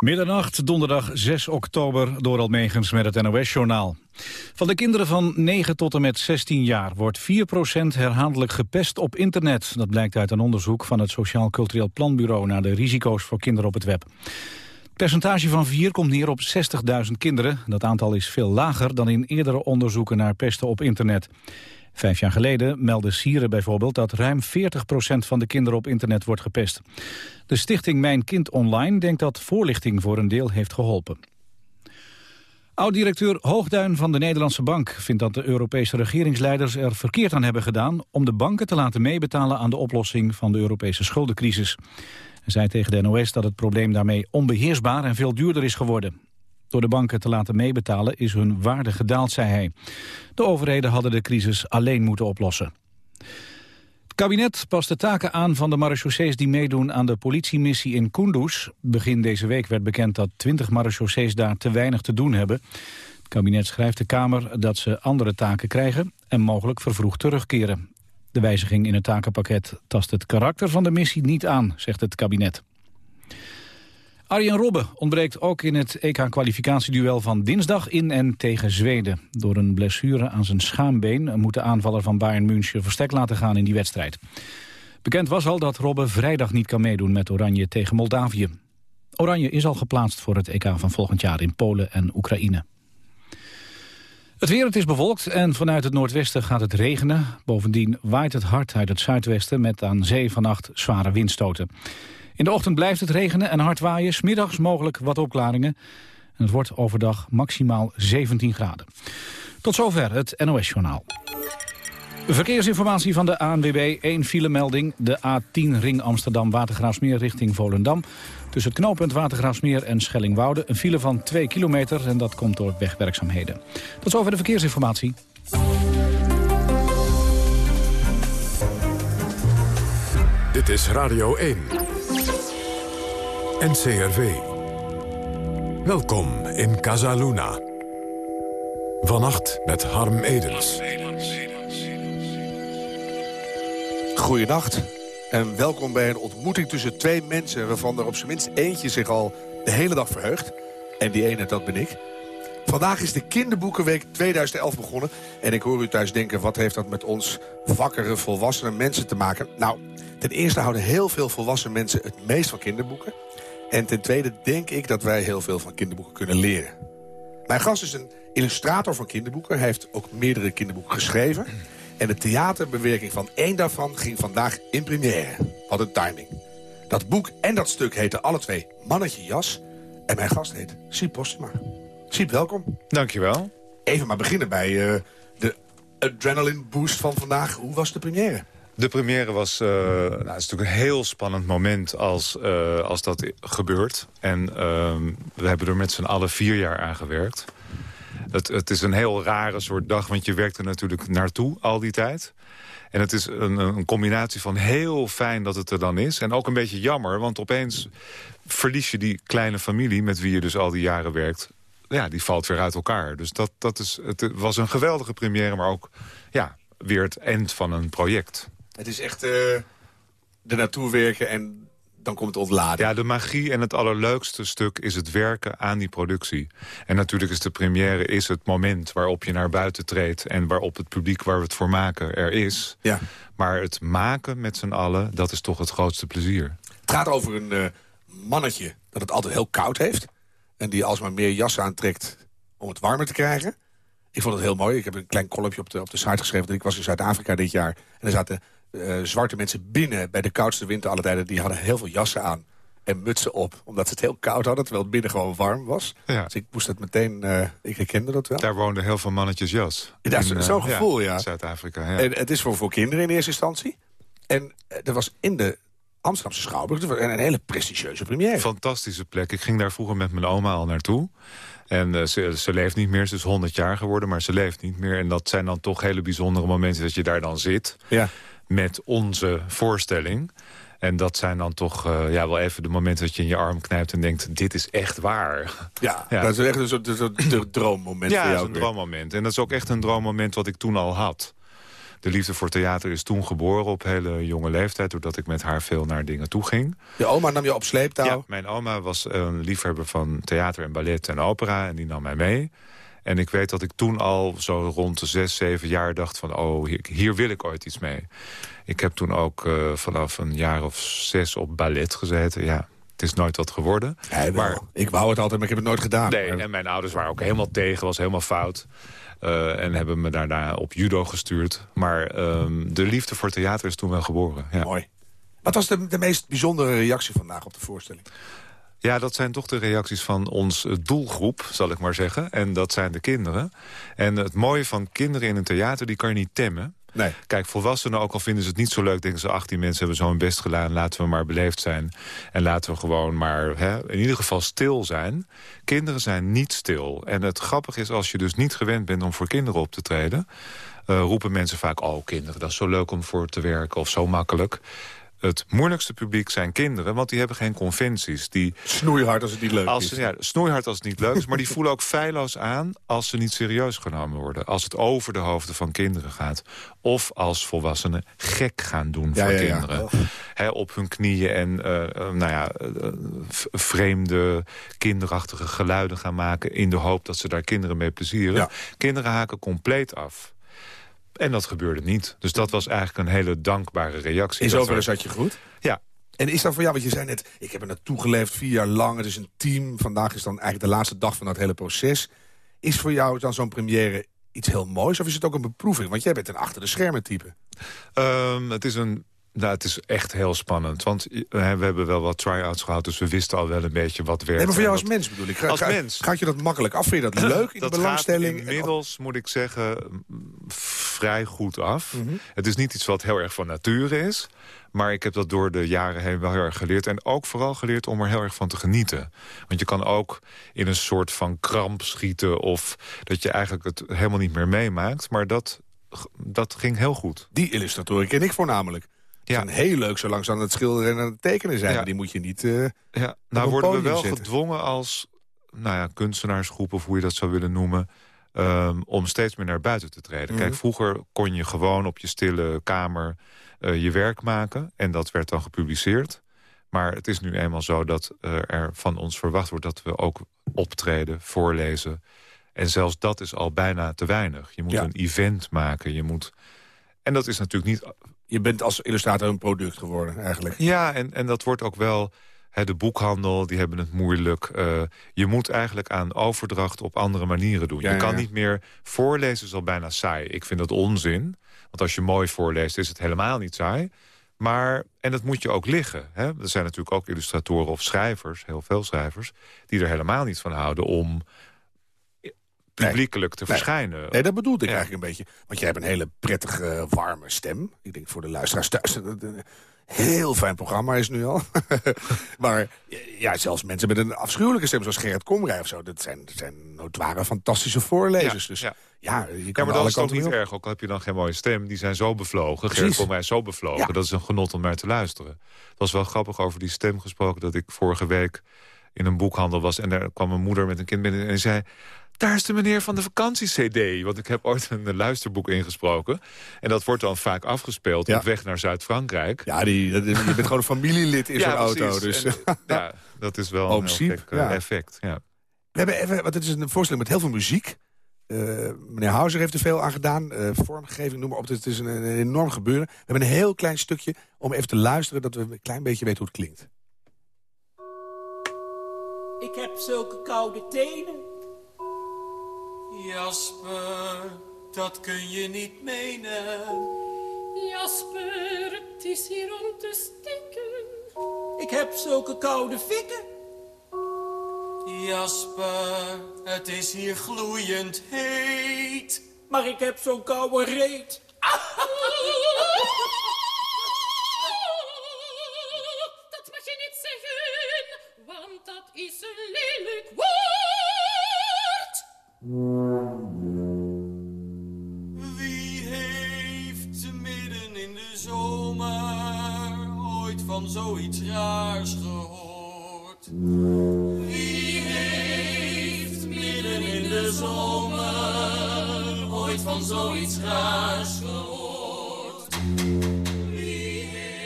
Middernacht, donderdag 6 oktober, door Almegens met het NOS-journaal. Van de kinderen van 9 tot en met 16 jaar wordt 4% herhaaldelijk gepest op internet. Dat blijkt uit een onderzoek van het Sociaal Cultureel Planbureau... naar de risico's voor kinderen op het web. Percentage van 4 komt neer op 60.000 kinderen. Dat aantal is veel lager dan in eerdere onderzoeken naar pesten op internet. Vijf jaar geleden meldde Sieren bijvoorbeeld dat ruim 40% van de kinderen op internet wordt gepest. De stichting Mijn Kind Online denkt dat voorlichting voor een deel heeft geholpen. Oud-directeur Hoogduin van de Nederlandse Bank vindt dat de Europese regeringsleiders er verkeerd aan hebben gedaan om de banken te laten meebetalen aan de oplossing van de Europese schuldencrisis. Hij zei tegen de NOS dat het probleem daarmee onbeheersbaar en veel duurder is geworden. Door de banken te laten meebetalen is hun waarde gedaald, zei hij. De overheden hadden de crisis alleen moeten oplossen. Het kabinet past de taken aan van de marechaussees die meedoen aan de politiemissie in Kunduz. Begin deze week werd bekend dat 20 marechaussees daar te weinig te doen hebben. Het kabinet schrijft de Kamer dat ze andere taken krijgen en mogelijk vervroegd terugkeren. De wijziging in het takenpakket tast het karakter van de missie niet aan, zegt het kabinet. Arjen Robben ontbreekt ook in het EK-kwalificatieduel van dinsdag in en tegen Zweden. Door een blessure aan zijn schaambeen moet de aanvaller van Bayern München verstek laten gaan in die wedstrijd. Bekend was al dat Robben vrijdag niet kan meedoen met Oranje tegen Moldavië. Oranje is al geplaatst voor het EK van volgend jaar in Polen en Oekraïne. Het weer, het is bewolkt en vanuit het noordwesten gaat het regenen. Bovendien waait het hard uit het zuidwesten met aan zee vannacht zware windstoten. In de ochtend blijft het regenen en hard waaien. Smiddags mogelijk wat opklaringen. En het wordt overdag maximaal 17 graden. Tot zover het NOS-journaal. Verkeersinformatie van de ANWB. 1 filemelding. De A10 ring Amsterdam-Watergraafsmeer richting Volendam. Tussen het knooppunt Watergraafsmeer en Schellingwoude. Een file van 2 kilometer en dat komt door wegwerkzaamheden. Tot zover de verkeersinformatie. Dit is Radio 1. NCRV. Welkom in Casaluna. Vannacht met Harm Edens. Goedenacht en welkom bij een ontmoeting tussen twee mensen... waarvan er op zijn minst eentje zich al de hele dag verheugt. En die ene, dat ben ik. Vandaag is de Kinderboekenweek 2011 begonnen. En ik hoor u thuis denken, wat heeft dat met ons wakkere volwassene mensen te maken? Nou, ten eerste houden heel veel volwassen mensen het meest van kinderboeken. En ten tweede denk ik dat wij heel veel van kinderboeken kunnen leren. Mijn gast is een illustrator van kinderboeken. Hij heeft ook meerdere kinderboeken geschreven. En de theaterbewerking van één daarvan ging vandaag in première. Wat een timing. Dat boek en dat stuk heten alle twee Mannetje Jas. En mijn gast heet Siep Postma. Siep, welkom. Dankjewel. Even maar beginnen bij uh, de adrenaline boost van vandaag. Hoe was de première? De première was, uh, nou, het is natuurlijk een heel spannend moment als, uh, als dat gebeurt. En uh, we hebben er met z'n allen vier jaar aan gewerkt. Het, het is een heel rare soort dag, want je werkt er natuurlijk naartoe al die tijd. En het is een, een, combinatie van heel fijn dat het er dan is... en ook een beetje jammer, want opeens verlies je die kleine familie... met wie je dus al die jaren werkt, ja, die valt weer uit elkaar. Dus dat, dat is, het was een geweldige première, maar ook ja, weer het eind van een project. Het is echt uh, er naartoe werken en dan komt het ontladen. Ja, de magie en het allerleukste stuk is het werken aan die productie. En natuurlijk is de première is het moment waarop je naar buiten treedt... en waarop het publiek waar we het voor maken er is. Ja. Maar het maken met z'n allen, dat is toch het grootste plezier. Het gaat over een uh, mannetje dat het altijd heel koud heeft... en die alsmaar meer jas aantrekt om het warmer te krijgen. Ik vond het heel mooi. Ik heb een klein columnje op de, op de site geschreven... dat ik was in Zuid-Afrika dit jaar. En er zaten uh, zwarte mensen binnen bij de koudste winter alle tijden... die hadden heel veel jassen aan en mutsen op. Omdat ze het heel koud hadden, terwijl het binnen gewoon warm was. Ja. Dus ik moest het meteen, uh, ik herkende dat wel. Daar woonden heel veel mannetjes jas. Ja, zo'n uh, gevoel, ja. Zuid-Afrika, ja. En het is voor, voor kinderen in eerste instantie. En er was in de Amsterdamse Schouwburg een, een hele prestigieuze première. Fantastische plek. Ik ging daar vroeger met mijn oma al naartoe. En uh, ze, ze, leeft niet meer, ze is 100 jaar geworden, maar ze leeft niet meer. En dat zijn dan toch hele bijzondere momenten dat je daar dan zit. Ja met onze voorstelling. En dat zijn dan toch uh, ja, wel even de momenten dat je in je arm knijpt en denkt... dit is echt waar. Ja, ja. dat is echt een soort, soort droommoment ja, voor jou. Ja, dat is een droommoment. En dat is ook echt een droommoment wat ik toen al had. De liefde voor theater is toen geboren op hele jonge leeftijd... doordat ik met haar veel naar dingen toe ging. Je oma nam je op sleeptouw? Ja, mijn oma was een liefhebber van theater en ballet en opera... en die nam mij mee. En ik weet dat ik toen al zo rond de zes, zeven jaar dacht van... oh, hier, hier wil ik ooit iets mee. Ik heb toen ook uh, vanaf een jaar of zes op ballet gezeten. Ja, het is nooit wat geworden. maar, ik wou het altijd, maar ik heb het nooit gedaan. Nee, en mijn ouders waren ook helemaal tegen, was helemaal fout. Uh, en hebben me daarna op judo gestuurd. Maar um, de liefde voor theater is toen wel geboren. Ja. Mooi. Wat was de, de meest bijzondere reactie vandaag op de voorstelling? Ja, dat zijn toch de reacties van ons doelgroep, zal ik maar zeggen. En dat zijn de kinderen. En het mooie van kinderen in een theater, die kan je niet temmen. Nee. Kijk, volwassenen, ook al vinden ze het niet zo leuk... denken ze, 18 mensen hebben zo hun best gedaan... laten we maar beleefd zijn. En laten we gewoon maar hè, in ieder geval stil zijn. Kinderen zijn niet stil. En het grappige is, als je dus niet gewend bent om voor kinderen op te treden... Uh, roepen mensen vaak, oh kinderen, dat is zo leuk om voor te werken... of zo makkelijk. Het moeilijkste publiek zijn kinderen, want die hebben geen conventies. Die, snoeihard als het niet leuk als, is. Ja, snoeihard als het niet leuk is, maar die voelen ook feilloos aan... als ze niet serieus genomen worden. Als het over de hoofden van kinderen gaat. Of als volwassenen gek gaan doen voor kinderen. Ja. op hun knieën en uh, nou ja, uh, vreemde, kinderachtige geluiden gaan maken... in de hoop dat ze daar kinderen mee plezieren. Kinderen haken compleet af. En dat gebeurde niet. Dus dat was eigenlijk een hele dankbare reactie. In zoverre zat je goed? Ja. En is dat voor jou, want je zei net... ik heb er naartoe geleefd vier jaar lang, het is een team. Vandaag is dan eigenlijk de laatste dag van dat hele proces. Is voor jou dan zo'n première iets heel moois? Of is het ook een beproeving? Want jij bent een achter de schermen type. Um, het is een nou, het is echt heel spannend. Want uh, we hebben wel wat try-outs gehad, dus we wisten al wel een beetje wat werkt. Nee, maar voor jou als mens bedoel ik. Ga, als mens. Gaat je dat makkelijk af? Vind je dat leuk in dat de belangstelling? Gaat inmiddels, moet ik zeggen, vrij goed af. Mm -hmm. Het is niet iets wat heel erg van nature is. Maar ik heb dat door de jaren heen wel heel erg geleerd. En ook vooral geleerd om er heel erg van te genieten. Want je kan ook in een soort van kramp schieten... of dat je eigenlijk het helemaal niet meer meemaakt. Maar dat, dat ging heel goed. Die illustratoren ken ik voornamelijk. Ja. zijn heel leuk zolang ze aan het schilderen en aan het tekenen zijn. Ja. Die moet je niet uh, Ja, nou worden we wel zetten. gedwongen als nou ja, kunstenaarsgroep... of hoe je dat zou willen noemen... Um, om steeds meer naar buiten te treden. Mm -hmm. Kijk, vroeger kon je gewoon op je stille kamer uh, je werk maken. En dat werd dan gepubliceerd. Maar het is nu eenmaal zo dat uh, er van ons verwacht wordt... dat we ook optreden, voorlezen. En zelfs dat is al bijna te weinig. Je moet ja. een event maken. Je moet... En dat is natuurlijk niet je bent als illustrator een product geworden, eigenlijk. Ja, en, en dat wordt ook wel... De boekhandel, die hebben het moeilijk. Uh, je moet eigenlijk aan overdracht op andere manieren doen. Ja, je kan ja. niet meer... Voorlezen is al bijna saai. Ik vind dat onzin. Want als je mooi voorleest, is het helemaal niet saai. Maar, en dat moet je ook liggen. Hè? Er zijn natuurlijk ook illustratoren of schrijvers, heel veel schrijvers... die er helemaal niet van houden om publiekelijk te nee. verschijnen. Nee, dat bedoelde ik ja. eigenlijk een beetje. Want jij hebt een hele prettige, warme stem. Ik denk voor de luisteraars thuis... Een heel fijn programma is nu al. maar ja, zelfs mensen met een afschuwelijke stem... zoals Gerrit Komrij of zo... dat zijn, dat zijn notoire fantastische voorlezers. Ja, dus ja. Ja, je kan ja, maar dat is toch niet erg, ook al heb je dan geen mooie stem. Die zijn zo bevlogen, Precies. Gerrit Komrij is zo bevlogen. Ja. Dat is een genot om naar te luisteren. Het was wel grappig over die stem gesproken... dat ik vorige week in een boekhandel was... en daar kwam een moeder met een kind binnen en zei daar is de meneer van de vakantie-cd. Want ik heb ooit een luisterboek ingesproken. En dat wordt dan vaak afgespeeld ja. op weg naar Zuid-Frankrijk. Ja, die, je bent gewoon een familielid in ja, zo'n auto. Dus. En, ja, dat is wel Oom een heel gek ja. effect. Ja. We hebben even, want het is een voorstelling met heel veel muziek. Uh, meneer Houser heeft er veel aan gedaan. Uh, vormgeving, noem maar op. Het is een, een, enorm gebeuren. We hebben een heel klein stukje om even te luisteren... dat we een klein beetje weten hoe het klinkt. Ik heb zulke koude tenen. Jasper, dat kun je niet menen. Jasper, het is hier om te stikken. Ik heb zulke koude fikken. Jasper, het is hier gloeiend heet. Maar ik heb zo'n koude reet. dat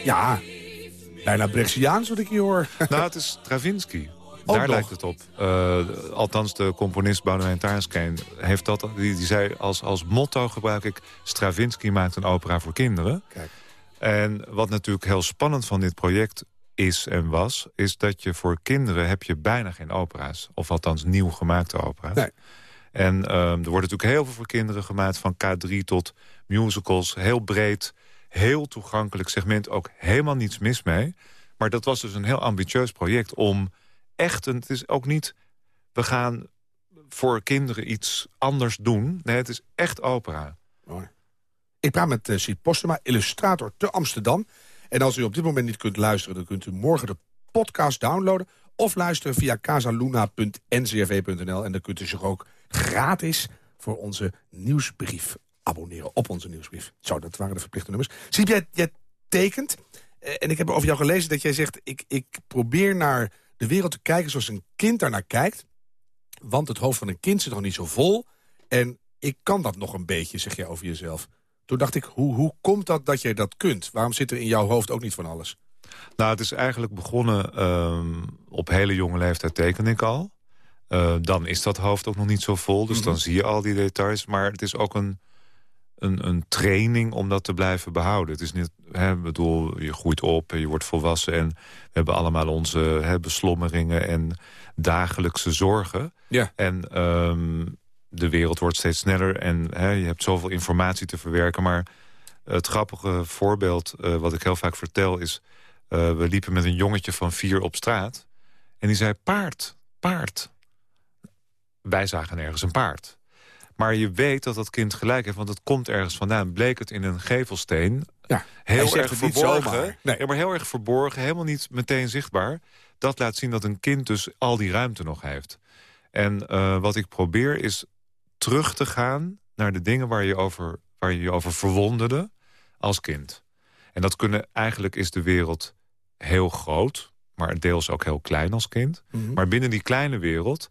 Ja, bijna Bresciaans wat ik hier hoor. Nou, het is Stravinsky. Daar nog. lijkt het op. Eh, althans, de componist Boudewijn Taarnskeen heeft dat... Die, die zei, als, als motto gebruik ik... Stravinsky maakt een opera voor kinderen. Kijk. En wat natuurlijk heel spannend van dit project is en was... is dat je voor kinderen heb je bijna geen opera's. Of althans nieuw gemaakte opera's. Nee. En ehm, er wordt natuurlijk heel veel voor kinderen gemaakt... van K3 tot musicals, heel breed, heel toegankelijk segment. Ook helemaal niets mis mee. Maar dat was dus een heel ambitieus project om echt... Een, het is ook niet, we gaan voor kinderen iets anders doen. Nee, het is echt opera. Mooi. Ik praat met uh, Siet Postema, illustrator te Amsterdam. En als u op dit moment niet kunt luisteren... dan kunt u morgen de podcast downloaden... of luisteren via casaluna.ncrv.nl. En dan kunt u zich ook gratis voor onze nieuwsbrief abonneren. Op onze nieuwsbrief. Zo, dat waren de verplichte nummers. Siep, jij, jij tekent. eh, En ik heb over jou gelezen dat jij zegt... Ik, ik probeer naar de wereld te kijken zoals een kind daarnaar kijkt. Want het hoofd van een kind zit nog niet zo vol. En ik kan dat nog een beetje, zeg jij over jezelf. Toen dacht ik, hoe, hoe komt dat dat jij dat kunt? Waarom zit er in jouw hoofd ook niet van alles? Nou, het is eigenlijk begonnen ehm, op hele jonge leeftijd teken ik al. Eh, dan is dat hoofd ook nog niet zo vol, dus dan zie je al die details. Maar het is ook een, een, een training om dat te blijven behouden. Het is niet, hè, bedoel, je groeit op en je wordt volwassen... en we hebben allemaal onze hè, beslommeringen en dagelijkse zorgen. Ja. En ehm, de wereld wordt steeds sneller en hè, je hebt zoveel informatie te verwerken. Maar het grappige voorbeeld eh, wat ik heel vaak vertel is... eh, we liepen met een jongetje van vier op straat. En die zei, paard, paard. Wij zagen ergens een paard. Maar je weet dat dat kind gelijk heeft, want het komt ergens vandaan. Bleek het in een gevelsteen, Ja, heel erg verborgen. Nee. Ja, maar heel erg verborgen, helemaal niet meteen zichtbaar. Dat laat zien dat een kind dus al die ruimte nog heeft. En eh, wat ik probeer is terug te gaan naar de dingen waar je over, waar je, je over verwonderde als kind. En dat kunnen, eigenlijk is de wereld heel groot, maar deels ook heel klein als kind. Mhm. Maar binnen die kleine wereld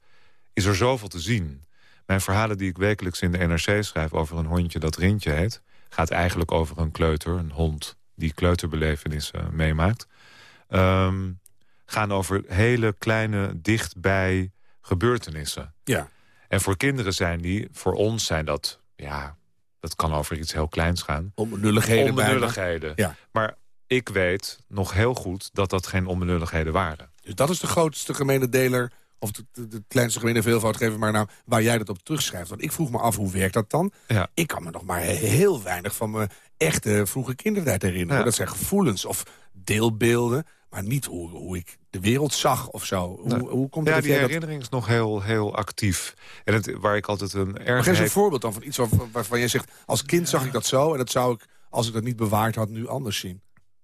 is er zoveel te zien. Mijn verhalen die ik wekelijks in de NRC schrijf over een hondje dat Rintje heet... gaat eigenlijk over een kleuter, een hond die kleuterbelevenissen meemaakt. Ehm, gaan over hele kleine, dichtbij gebeurtenissen. Ja. En voor kinderen zijn die, voor ons zijn dat... ja, dat kan over iets heel kleins gaan. Onbenulligheden. Onbenulligheden. Ja. Maar ik weet nog heel goed dat dat geen onbenulligheden waren. Dus dat is de grootste gemene deler... of de, de, de kleinste gemene veelvoud, geven maar nou, waar jij dat op terugschrijft. Want ik vroeg me af, hoe werkt dat dan? Ja. Ik kan me nog maar heel weinig van mijn echte vroege kindertijd herinneren. Ja. Dat zijn gevoelens of deelbeelden... maar niet hoe, hoe ik de wereld zag of zo. Hoe, hoe komt Ja, die dat... herinnering is nog heel, heel actief. En het, waar ik altijd een Maar erg... geef eens een voorbeeld dan van iets waarvan, waarvan jij zegt... als kind zag ik dat zo en dat zou ik, als ik dat niet bewaard had, nu anders zien.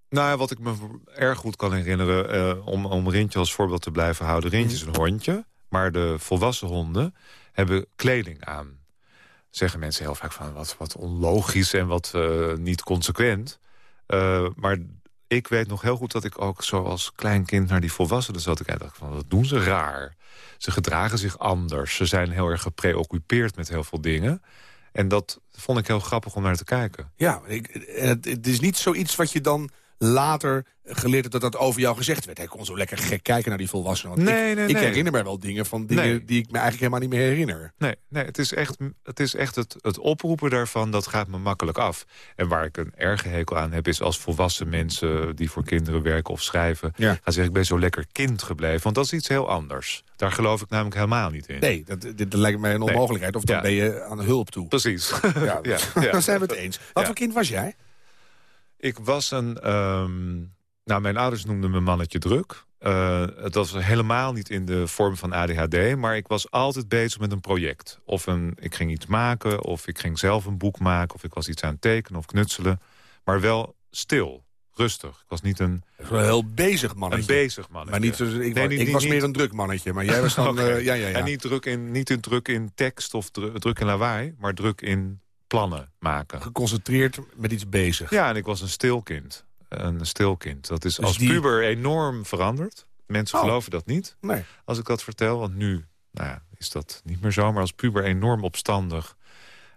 Nou, ja, wat ik me erg goed kan herinneren... eh, om, om Rintje als voorbeeld te blijven houden. Rintje is een hondje, maar de volwassen honden hebben kleding aan. Zeggen mensen heel vaak van wat, wat onlogisch en wat eh, niet consequent. Eh, maar ik weet nog heel goed dat ik ook zo als klein kind naar die volwassenen zat. Ik dacht van, wat doen ze raar? Ze gedragen zich anders. Ze zijn heel erg gepreoccupeerd met heel veel dingen. En dat vond ik heel grappig om naar te kijken. Ja, ik, het, het is niet zoiets wat je dan later geleerd hebt dat dat over jou gezegd werd. Hij kon zo lekker gek kijken naar die volwassenen. Nee, ik, nee, ik nee. herinner me wel dingen van dingen Nee. die ik me eigenlijk helemaal niet meer herinner. Nee, nee het is echt, het, is echt het, het oproepen daarvan, dat gaat me makkelijk af. En waar ik een erge hekel aan heb, is als volwassen mensen... die voor kinderen werken of schrijven... Ja. gaan zeggen, ik ben zo lekker kind gebleven. Want dat is iets heel anders. Daar geloof ik namelijk helemaal niet in. Nee, dat, dat lijkt mij een onmogelijkheid. Of dan Ja. ben je aan hulp toe. Precies. Ja, ja, ja. dan zijn we het eens. Wat voor kind was jij? Ik was een... ehm, nou, mijn ouders noemden me mannetje druk. Eh, het was helemaal niet in de vorm van ADHD... maar ik was altijd bezig met een project. Of een, ik ging iets maken, of ik ging zelf een boek maken... of ik was iets aan het tekenen of knutselen. Maar wel stil, rustig. Ik was niet een, wel een heel bezig een mannetje. bezig mannetje. maar niet, zo- ik, Nee, wa- niet- ik niet- was meer een druk mannetje. Maar jij was dan... Eh, ja, ja, ja. En niet druk, in, niet in druk in tekst of dru- druk in lawaai... maar druk in plannen maken. Geconcentreerd met iets bezig. Ja, en ik was een stilkind. Een stilkind. Dat is Dus als die- puber enorm veranderd. Mensen Oh. geloven dat niet, Nee. als ik dat vertel. Want nu nou ja, is dat niet meer zo. Maar als puber enorm opstandig.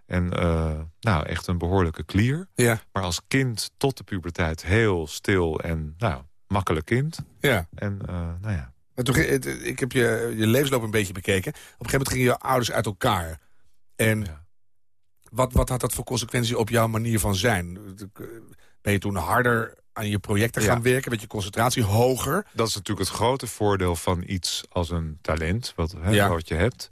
En uh, nou, echt een behoorlijke klier. Ja. Maar als kind tot de puberteit heel stil en nou, makkelijk kind. Ja. En uh, nou ja. Maar toen, ik heb je, je levensloop een beetje bekeken. Op een gegeven moment gingen je ouders uit elkaar. En Ja. Wat, wat had dat voor consequentie op jouw manier van zijn? Ben je toen harder aan je projecten Ja. gaan werken? Werd je concentratie hoger? Dat is natuurlijk het grote voordeel van iets als een talent, wat, hè, Ja. wat je hebt.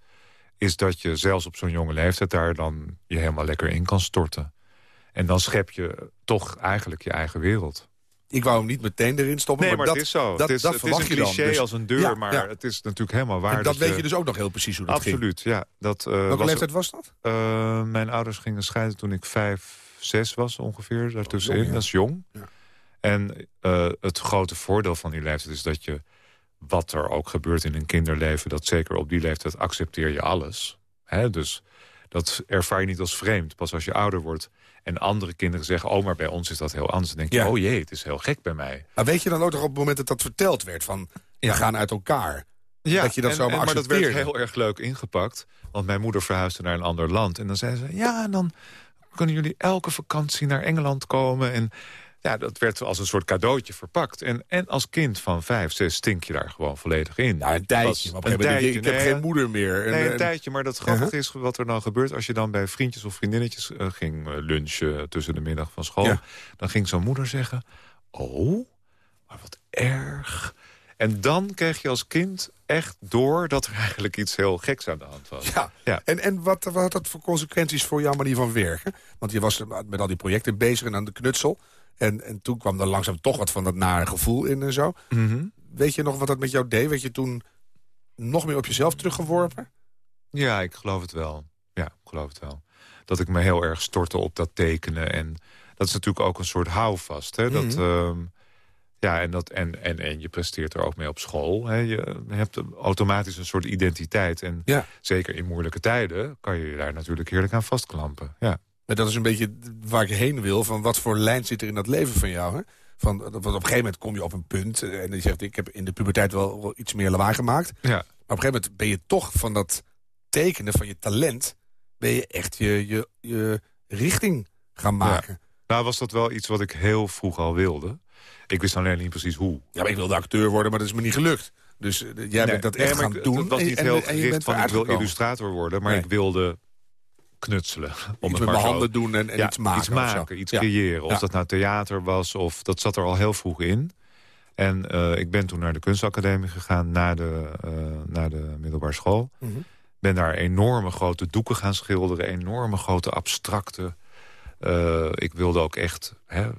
Is dat je zelfs op zo'n jonge leeftijd daar dan je helemaal lekker in kan storten. En dan schep je toch eigenlijk je eigen wereld. Ik wou hem niet meteen erin stoppen. Nee, maar, dat, het is zo. Dat, het is, dat het is een verwacht je dan. cliché Dus- als een deur, Ja, maar ja. het is natuurlijk helemaal waar. En dat weet je dus ook nog heel precies hoe dat ging. Absoluut, ja. Dat, eh, Welke was, leeftijd was dat? eh, mijn ouders gingen scheiden toen ik vijf, zes was ongeveer. Daartussenin, jong, ja. dat is jong. Ja. En eh, het grote voordeel van die leeftijd is dat je... wat er ook gebeurt in een kinderleven... dat zeker op die leeftijd accepteer je alles. Hè? Dus dat ervaar je niet als vreemd. Pas als je ouder wordt en andere kinderen zeggen... oh, maar bij ons is dat heel anders. Dan denk je, Ja. oh jee, het is heel gek bij mij. Maar weet je dan ook nog op het moment dat dat verteld werd? Van, we Ja. gaan uit elkaar. Ja, dat je dat en- zomaar en- Maar dat werd heel erg leuk ingepakt. Want mijn moeder verhuisde naar een ander land. En dan zei ze, ja, en dan kunnen jullie elke vakantie naar Engeland komen. En ja, dat werd als een soort cadeautje verpakt. En, en als kind van vijf, zes stink je daar gewoon volledig in. Nou, een tijdje. Maar een gegeven moment denk je, ik heb geen moeder meer. En, Nee, een en- tijdje, maar dat grappige is wat er dan gebeurt... als je dan bij vriendjes of vriendinnetjes eh, ging eh, lunchen tussen de middag van school... Ja. dan ging zo'n moeder zeggen... oh, maar wat erg. En dan kreeg je als kind echt door dat er eigenlijk iets heel geks aan de hand was. Ja. Ja. En, en wat, wat had dat voor consequenties voor jouw manier van werken? Want je was met al die projecten bezig en aan de knutsel. En, en toen kwam er langzaam toch wat van dat nare gevoel in en zo. Mhm. Weet je nog wat dat met jou deed? Werd je toen nog meer op jezelf teruggeworpen? Ja, ik geloof het wel. Ja, ik geloof het wel. Dat ik me heel erg stortte op dat tekenen. En dat is natuurlijk ook een soort houvast. Hè? dat, Mhm. ehm, ja, en, dat, en, en, en je presteert er ook mee op school. Hè? Je hebt automatisch een soort identiteit. En Ja. zeker in moeilijke tijden kan je je daar natuurlijk heerlijk aan vastklampen. Ja. Maar dat is een beetje waar ik heen wil. Van wat voor lijn zit er in dat leven van jou? Hè? Van, want op een gegeven moment kom je op een punt. eh, En je zegt, ik heb in de puberteit wel, wel iets meer lawaai gemaakt. Maar ja. op een gegeven moment ben je toch van dat tekenen, van je talent... ben je echt je, je, je richting gaan maken. Nou was dat wel iets wat ik heel vroeg al wilde. Ik wist alleen niet precies hoe. Ja, maar ik wilde acteur worden, maar dat is me niet gelukt. Dus eh, jij bent dat Nee, echt maar gaan ik- doen. Dat was niet en- heel gericht van ik wil illustrator worden. Maar Nee. ik wilde knutselen. Om Iets het met mijn handen doen en, en ja, iets maken. Iets, maken, iets Ja. creëren. Of Ja. dat nou theater was, of dat zat er al heel vroeg in. En eh, ik ben toen naar de kunstacademie gegaan na de, na de middelbare school. Mhm. Ben daar enorme grote doeken gaan schilderen. Enorme grote abstracte. Eh, ik wilde ook echt hè,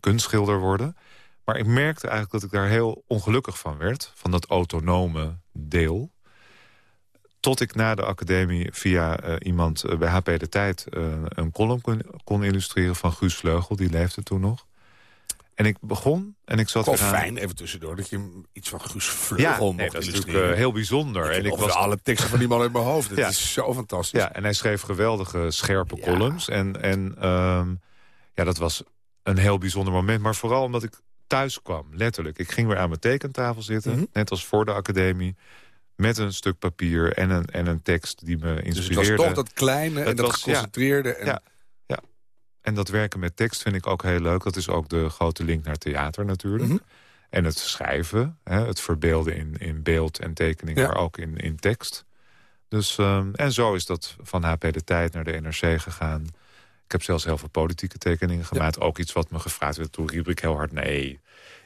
kunstschilder worden. Maar ik merkte eigenlijk dat ik daar heel ongelukkig van werd. Van dat autonome deel. Tot ik na de academie via eh, iemand eh, bij HP De Tijd... eh, een column kon, kon illustreren van Guus Vleugel. Die leefde toen nog. En ik begon en ik zat Wel fijn, even tussendoor, dat je iets van Guus Ja, Vleugel nee, mocht dat is natuurlijk heel bijzonder. Ik en ik was alle teksten van die man uit mijn hoofd. Dat Ja. is zo fantastisch. Ja, en hij schreef geweldige, scherpe Ja. columns. En, en ehm, ja, dat was een heel bijzonder moment. Maar vooral omdat ik thuis kwam, letterlijk. Ik ging weer aan mijn tekentafel zitten, Mhm. net als voor de academie... met een stuk papier en een, en een tekst die me dus het inspireerde. was toch dat kleine en dat was- geconcentreerde. En, Ja. En dat werken met tekst vind ik ook heel leuk. Dat is ook de grote link naar theater natuurlijk. Mhm. En het schrijven, hè, het verbeelden in, in beeld en tekening... Ja. maar ook in, in tekst. Dus, ehm, en zo is dat van HP De Tijd naar de NRC gegaan. Ik heb zelfs heel veel politieke tekeningen gemaakt. Ook iets wat me gevraagd werd. Toen riep ik heel hard nee.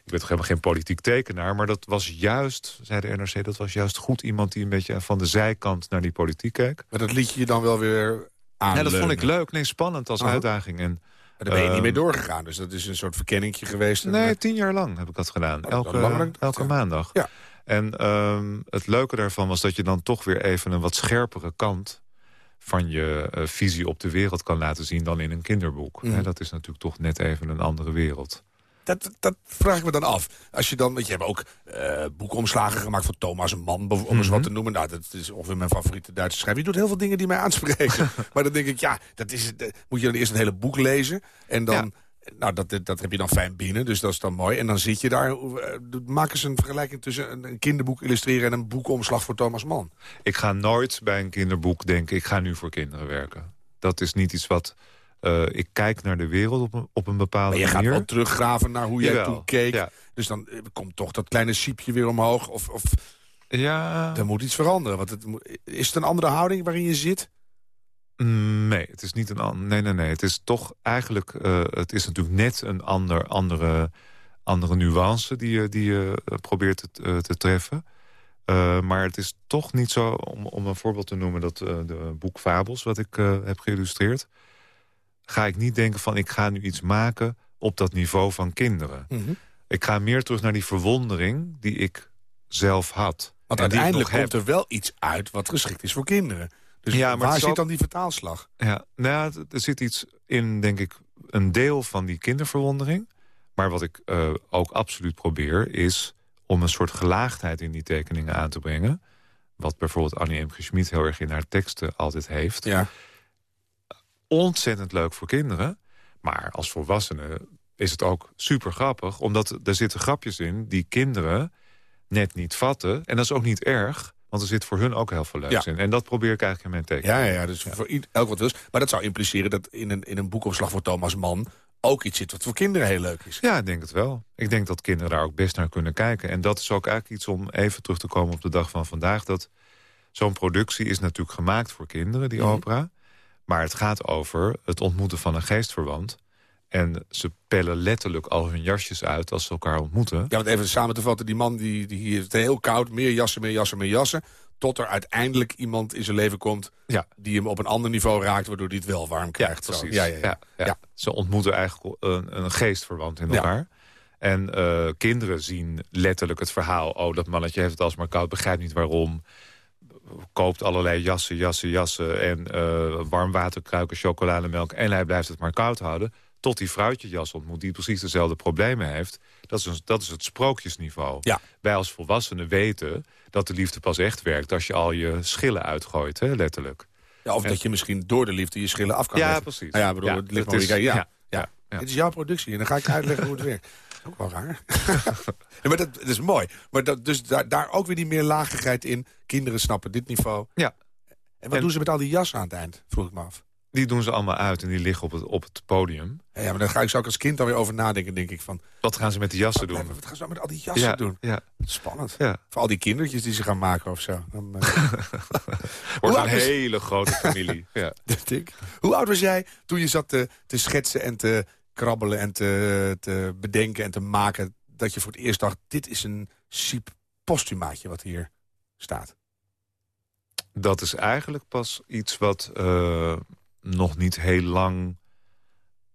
Ik ben toch helemaal geen politiek tekenaar. Maar dat was juist, zei de NRC, dat was juist goed iemand... die een beetje van de zijkant naar die politiek keek. Maar dat liet je dan wel weer aan. Ja, dat vond ik leuk. Nee, spannend als Aha. uitdaging. En Daar ben je niet Ehm, mee doorgegaan. Dus dat is een soort verkenningje geweest. Nee, tien jaar lang heb ik dat gedaan. Oh, elke elke maandag. Ja. En ehm, het leuke daarvan was dat je dan toch weer even een wat scherpere kant van je eh, visie op de wereld kan laten zien dan in een kinderboek. Mhm. Dat is natuurlijk toch net even een andere wereld. Dat, dat vraag ik me dan af. Als je dan, want je hebt ook eh, boekomslagen gemaakt van Thomas Mann, om eens Mhm. wat te noemen. Nou, dat is ongeveer mijn favoriete Duitse schrijver. Die doet heel veel dingen die mij aanspreken. maar dan denk ik, ja, dat is, het, eh, moet je dan eerst het hele boek lezen. En dan, nou, dat, dat heb je dan fijn binnen, dus dat is dan mooi. En dan zit je daar, maak eens een vergelijking tussen een, kinderboek illustreren en een boekomslag voor Thomas Mann. Ik ga nooit bij een kinderboek denken, ik ga nu voor kinderen werken. Dat is niet iets wat... eh, ik kijk naar de wereld op een, op een bepaalde Maar je gaat manier. wel teruggraven naar hoe jij Jawel, toen keek. ja. Dus dan eh, komt toch dat kleine siepje weer omhoog. Of, of Ja, er moet iets veranderen. Want het, is het een andere houding waarin je zit? Nee, het is niet een Nee, nee, nee. Het is toch eigenlijk. eh, het is natuurlijk net een ander, andere, andere nuance die je, die je eh, probeert te, eh, te treffen. Maar het is toch niet zo, om, om een voorbeeld te noemen... dat de boek Fabels, wat ik heb geïllustreerd... ga ik niet denken van ik ga nu iets maken op dat niveau van kinderen. Mhm. Ik ga meer terug naar die verwondering die ik zelf had. Want uiteindelijk komt er wel iets uit wat geschikt is voor kinderen. Dus Ja, maar waar zit dan die vertaalslag? Ja, nou ja, er zit iets in, denk ik, een deel van die kinderverwondering. Maar wat ik eh, ook absoluut probeer, is om een soort gelaagdheid in die tekeningen aan te brengen. Wat bijvoorbeeld Annie M. G. Schmid heel erg in haar teksten altijd heeft. Ja. Ontzettend leuk voor kinderen. Maar als volwassenen is het ook super grappig. Omdat er zitten grapjes in die kinderen net niet vatten. En dat is ook niet erg. Want er zit voor hun ook heel veel leuks Ja. in. En dat probeer ik eigenlijk in mijn tekeningen. Ja, ja, ja, dus voor ied- elk wat wils. Maar dat zou impliceren dat in een, in een boekopslag voor Thomas Mann... ook iets zit wat voor kinderen heel leuk is. Ja, ik denk het wel. Ik denk dat kinderen daar ook best naar kunnen kijken. En dat is ook eigenlijk iets om even terug te komen op de dag van vandaag. Dat zo'n productie is natuurlijk gemaakt voor kinderen, die Mhm. opera. Maar het gaat over het ontmoeten van een geestverwant. En ze pellen letterlijk al hun jasjes uit als ze elkaar ontmoeten. Ja, want even samen te vatten, die man die, die hier het heel koud... meer jassen, meer jassen, meer jassen... tot er uiteindelijk iemand in zijn leven komt... Ja. die hem op een ander niveau raakt... waardoor hij het wel warm krijgt. Zo. precies. Ja, ja, ja. ja. Ja. Ze ontmoeten eigenlijk een, een geestverwant in Ja. elkaar. En eh, kinderen zien letterlijk het verhaal... oh, dat mannetje heeft het alsmaar koud, begrijpt niet waarom... koopt allerlei jassen, jassen, jassen... en eh warmwaterkruiken, chocolademelk... en hij blijft het maar koud houden... tot die fruitjejas ontmoet die precies dezelfde problemen heeft. Dat is, een, dat is het sprookjesniveau. Ja. Wij als volwassenen weten dat de liefde pas echt werkt... als je al je schillen uitgooit, hè, letterlijk. Ja, of dat je misschien door de liefde je schillen af kan Ja, leggen. precies. Nou ja, bedoel, Ja, het ligt is- ja, ja, ja, ja, ja. Dit is jouw productie en dan ga ik uitleggen hoe het werkt. Dat is ook wel raar. Ja, maar dat, dat is mooi. Maar dat, dus daar, daar ook weer die meerlagigheid in. Kinderen snappen dit niveau. Ja. En wat En- doen ze met al die jassen aan het eind? Vroeg ik me af. Die doen ze allemaal uit en die liggen op het, op het podium. Ja, maar daar ga ik, zou ik als kind dan weer over nadenken, denk ik. Van, Wat gaan ze met die jassen doen? wat gaan ze nou met al die jassen ja, doen? Ja, Spannend. ja. Voor al die kindertjes die ze gaan maken of zo. Dan, eh, Wordt een hele grote familie. ja. denk ik. Hoe oud was jij toen je zat te, te schetsen en te krabbelen... en te, te bedenken en te maken... dat je voor het eerst dacht, dit is een siep postumaatje wat hier staat? Dat is eigenlijk pas iets wat eh, nog niet heel lang...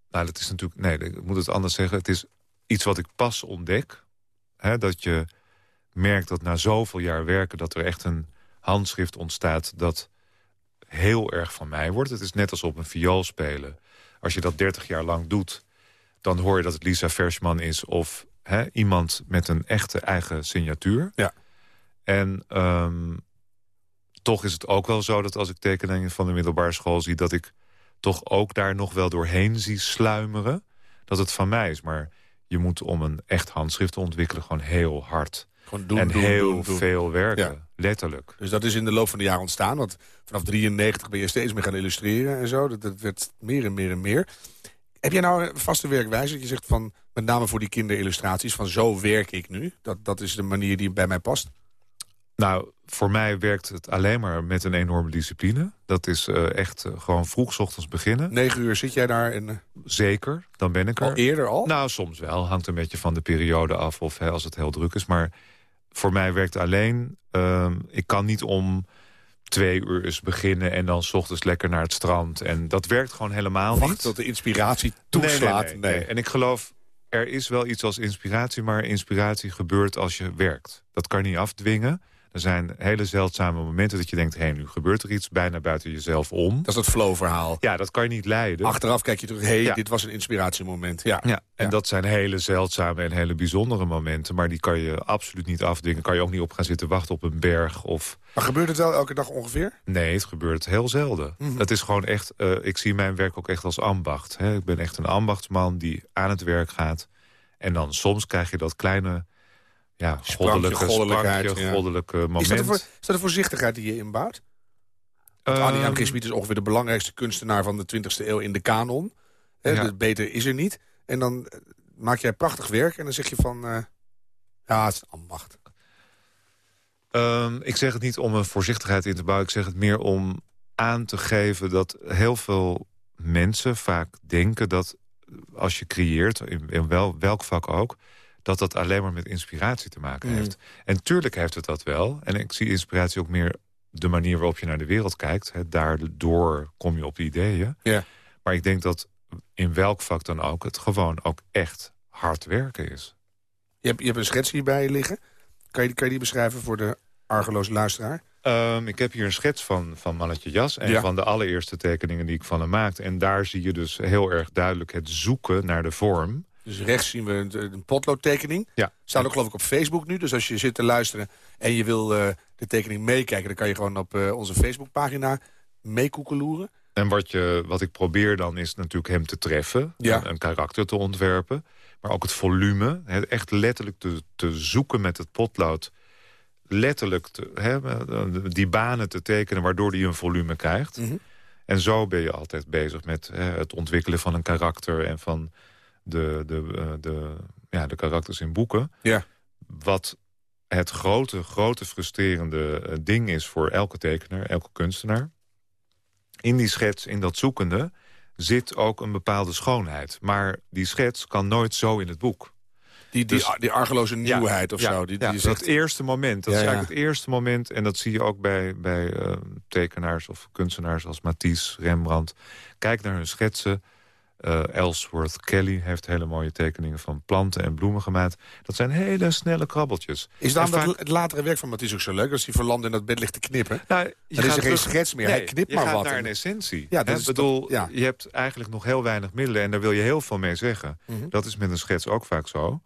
Nou, dat is natuurlijk... Nee, ik moet het anders zeggen. Het is iets wat ik pas ontdek. Hè, dat je merkt dat na zoveel jaar werken... dat er echt een handschrift ontstaat dat heel erg van mij wordt. Het is net als op een viool spelen. Als je dat 30 jaar lang doet, dan hoor je dat het Lisa Versman is... of hè, iemand met een echte eigen signatuur. Ja. En ehm, toch is het ook wel zo dat als ik tekeningen van de middelbare school zie... dat ik toch ook daar nog wel doorheen zie sluimeren. Dat het van mij is. Maar je moet om een echt handschrift te ontwikkelen... gewoon heel hard Gewoon doen, en doen, heel doen, doen. veel werken. Ja. Letterlijk. Dus dat is in de loop van de jaren ontstaan. Want vanaf 93 ben je steeds meer gaan illustreren en zo. Dat, dat werd meer en meer en meer. Heb jij nou een vaste werkwijze? Dat je zegt van, met name voor die kinderillustraties... van zo werk ik nu. Dat, dat is de manier die bij mij past. Nou, voor mij werkt het alleen maar met een enorme discipline. Dat is eh, echt eh, gewoon vroeg ochtends beginnen. Negen uur zit jij daar en... eh, Zeker, dan ben ik er. Al eerder al? Nou, soms wel. Hangt een beetje van de periode af of hè, als het heel druk is. Maar voor mij werkt alleen... ehm, ik kan niet om twee uur eens beginnen... en dan 's ochtends lekker naar het strand. En dat werkt gewoon helemaal Wacht niet. tot de inspiratie Nee, nee, toeslaat. nee, nee. En ik geloof, er is wel iets als inspiratie... maar inspiratie gebeurt als je werkt. Dat kan je niet afdwingen. Er zijn hele zeldzame momenten dat je denkt... hé, nu gebeurt er iets bijna buiten jezelf om. Dat is dat flow-verhaal. Ja, dat kan je niet leiden. Achteraf kijk je terug, hé, hey, Ja. dit was een inspiratiemoment. Ja. Ja, en Ja. dat zijn hele zeldzame en hele bijzondere momenten. Maar die kan je absoluut niet afdwingen. Kan je ook niet op gaan zitten wachten op een berg. Of... Maar gebeurt het wel elke dag ongeveer? Nee, het gebeurt heel zelden. Mhm. Het is gewoon echt... eh, ik zie mijn werk ook echt als ambacht. Hè. Ik ben echt een ambachtsman die aan het werk gaat. En dan soms krijg je dat kleine... Ja, goddelijke, goddelijkheid, sprankje, ja. goddelijke moment. Is dat, een is dat een voorzichtigheid die je inbouwt? Want Annie M. G. Schmid is ongeveer de belangrijkste kunstenaar van de 20e eeuw in de kanon. Hè, Ja. dus beter is er niet. En dan eh, maak jij prachtig werk en dan zeg je van... eh, ja, het is ambacht. Ehm, ik zeg het niet om een voorzichtigheid in te bouwen. Ik zeg het meer om aan te geven dat heel veel mensen vaak denken dat als je creëert, in, in wel, welk vak ook... dat dat alleen maar met inspiratie te maken Mm. heeft. En tuurlijk heeft het dat wel. En ik zie inspiratie ook meer de manier waarop je naar de wereld kijkt. Hè. Daardoor kom je op ideeën. Ja. Maar ik denk dat in welk vak dan ook... het gewoon ook echt hard werken is. Je hebt, je hebt een schets hierbij liggen. Kan je, kan je die beschrijven voor de argeloze luisteraar? Ehm, ik heb hier een schets van, van Mannetje Jas. Een Ja. van de allereerste tekeningen die ik van hem maakte. En daar zie je dus heel erg duidelijk het zoeken naar de vorm. Dus rechts zien we een, een potloodtekening. Ja. Staat ook geloof ik op Facebook nu. Dus als je zit te luisteren en je wil eh, de tekening meekijken... dan kan je gewoon op eh, onze Facebookpagina meekoekeloeren. En wat, je, wat ik probeer dan is natuurlijk hem te treffen. Ja. Een, karakter te ontwerpen. Maar ook het volume. Echt letterlijk te, te zoeken met het potlood. Letterlijk te, die banen te tekenen waardoor hij een volume krijgt. Mhm. En zo ben je altijd bezig met het ontwikkelen van een karakter... en van de, de, eh, de, ja, de karakters in boeken. Ja. Wat het grote, grote frustrerende eh, ding is voor elke tekenaar, elke kunstenaar. In die schets, in dat zoekende, zit ook een bepaalde schoonheid. Maar die schets kan nooit zo in het boek. Die, die, Dus- die argeloze nieuwheid of ja, zo. Die, die ja, zegt, dat eerste moment, dat Ja, is eigenlijk het eerste moment... en dat zie je ook bij, bij eh, tekenaars of kunstenaars als Matisse, Rembrandt. Kijk naar hun schetsen. Eh, Ellsworth Kelly heeft hele mooie tekeningen van planten en bloemen gemaakt. Dat zijn hele snelle krabbeltjes. is daarom En dat vaak- het latere werk van Matisse ook zo leuk? Als hij verlamd in dat bed ligt te knippen. Nou, je Dan is gaat er geen terug- schets meer. Nee, Hij knipt je maar gaat wat. naar En- een essentie. Ja, dat is Ik bedoel, toch- ja. je hebt eigenlijk nog heel weinig middelen... en daar wil je heel veel mee zeggen. Mhm. Dat is met een schets ook vaak zo.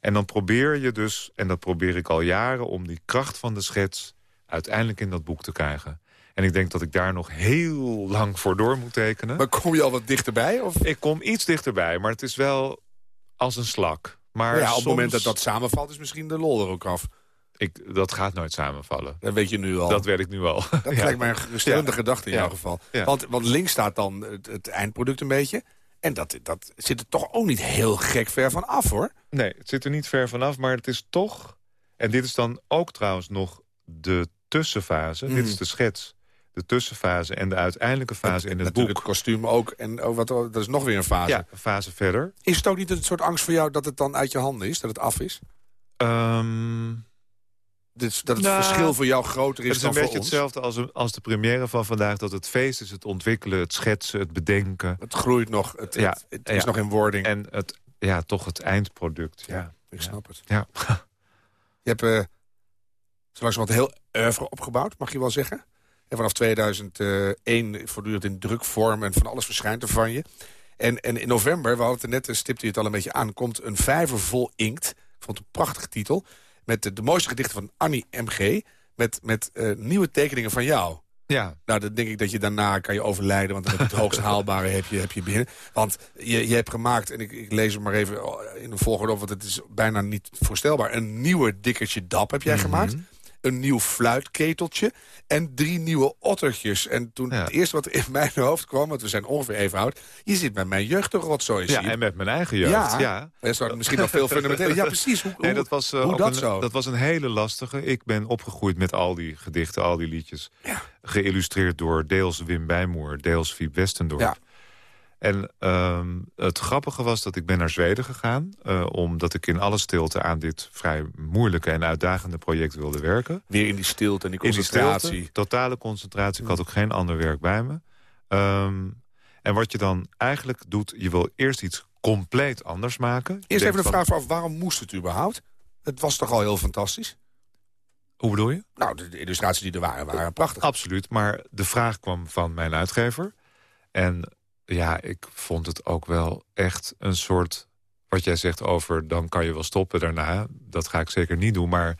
En dan probeer je dus, en dat probeer ik al jaren... om die kracht van de schets uiteindelijk in dat boek te krijgen. En ik denk dat ik daar nog heel lang voor door moet tekenen. Maar kom je al wat dichterbij? Of? Ik kom iets dichterbij, maar het is wel als een slak. Maar ja, op het moment dat dat samenvalt is misschien de lol er ook af. Ik, dat gaat nooit samenvallen. Dat weet je nu al. Dat weet ik nu al. Dat Ja. lijkt mij een geruststellende Ja. gedachte in Ja. jouw geval. Want, want links staat dan het, het eindproduct een beetje. En dat, dat zit er toch ook niet heel gek ver van af, hoor. Nee, het zit er niet ver vanaf, maar het is toch... En dit is dan ook trouwens nog de tussenfase. Dit is de schets. De tussenfase en de uiteindelijke fase in het boek. het kostuum ook. En oh, wat, dat is nog weer een fase. Ja, een fase verder. Is het ook niet een soort angst voor jou dat het dan uit je handen is? Dat het af is? Ehm, Dus dat het Nou, verschil voor jou groter is, het is dan een beetje voor ons? hetzelfde als, als de première van vandaag. Dat het feest is het ontwikkelen, het schetsen, het bedenken. Het groeit nog. Het, Ja, het, het is ja. nog in wording. En het, ja, toch het eindproduct. Ja, Ik snap het. ja. Je hebt uh, zo langzamerhand heel oeuvre opgebouwd, mag je wel zeggen. En vanaf 2001 voortdurend in drukvorm en van alles verschijnt er van je. En, en in november, we hadden het net, eh, stipte je het al een beetje aan... komt een vijver vol inkt. Ik vond het een prachtige titel. Met de, de mooiste gedichten van Annie M.G. Met, met eh, nieuwe tekeningen van jou. ja. Nou, dan denk ik dat je daarna kan je overlijden... want dan heb je het hoogst haalbare heb je, heb je binnen. Want je, je hebt gemaakt, en ik, ik lees het maar even in de volgorde op... want het is bijna niet voorstelbaar. Een nieuwe dikkertje dap heb jij Mhm. gemaakt. Een nieuw fluitketeltje en drie nieuwe ottertjes. En toen Ja. het eerste wat in mijn hoofd kwam... want we zijn ongeveer even oud... je zit met mijn jeugd toch rotzooi ja, en met mijn eigen jeugd. Ja. ja. Dat dan misschien nog veel fundamenteler. Ja, precies. Hoe, Nee, dat was, eh, hoe dat een, zo? dat was een hele lastige. Ik ben opgegroeid met al die gedichten, al die liedjes. Geïllustreerd door deels Wim Bijmoer, deels Fiep Westendorp. En ehm, het grappige was dat ik ben naar Zweden gegaan... eh, omdat ik in alle stilte aan dit vrij moeilijke en uitdagende project wilde werken. Weer in die stilte en die concentratie. stilte, totale concentratie. Ik had ook geen ander werk bij me. Ehm, en wat je dan eigenlijk doet, je wil eerst iets compleet anders maken. Je Eerst even de van, vraag vooraf, waarom moest het überhaupt? Het was toch al heel fantastisch? Hoe bedoel je? Nou, de, de illustraties die er waren, waren prachtig. Absoluut, maar de vraag kwam van mijn uitgever. En ja, ik vond het ook wel echt een soort... wat jij zegt over dan kan je wel stoppen daarna. Dat ga ik zeker niet doen, maar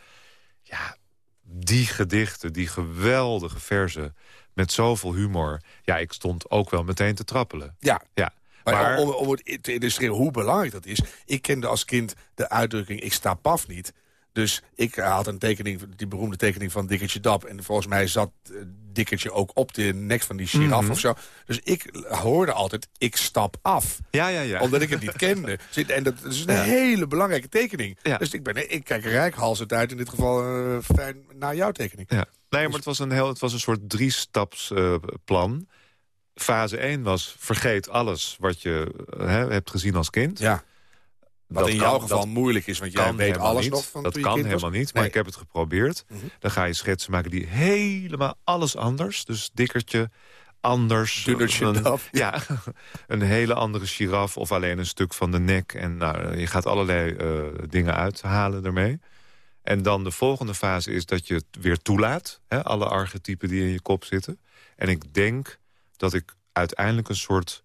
ja, die gedichten, die geweldige verzen... met zoveel humor, ja, ik stond ook wel meteen te trappelen. Ja, Ja, maar, maar, om, om het te illustreren hoe belangrijk dat is... ik kende als kind de uitdrukking ik sta paf niet... Dus ik had een tekening, die beroemde tekening van Dikkertje Dap. En volgens mij zat eh, Dikkertje ook op de nek van die giraf Mhm. of zo. Dus ik hoorde altijd, ik stap af. Ja, ja, ja. Omdat ik het niet kende. Zit- En dat is een Ja. hele belangrijke tekening. Ja. Dus ik, ben, ik kijk rijkhalsend uit in dit geval eh, fijn naar jouw tekening. Ja. Nee, maar het was een, heel, het was een soort drie-staps eh, plan. Fase 1 was vergeet alles wat je hebt gezien als kind. Ja. Wat Dat in kan- jouw geval moeilijk is, want jij weet alles niet. nog van Dat kan helemaal niet, maar Nee. ik heb het geprobeerd. Mhm. Dan ga je schetsen maken die helemaal alles anders. Dus dikkertje, anders. Dunnertje een. Ja, een hele andere giraf of alleen een stuk van de nek. En nou, je gaat allerlei eh, dingen uithalen ermee. En dan de volgende fase is dat je het weer toelaat. Hè, alle archetypen die in je kop zitten. En ik denk dat ik uiteindelijk een soort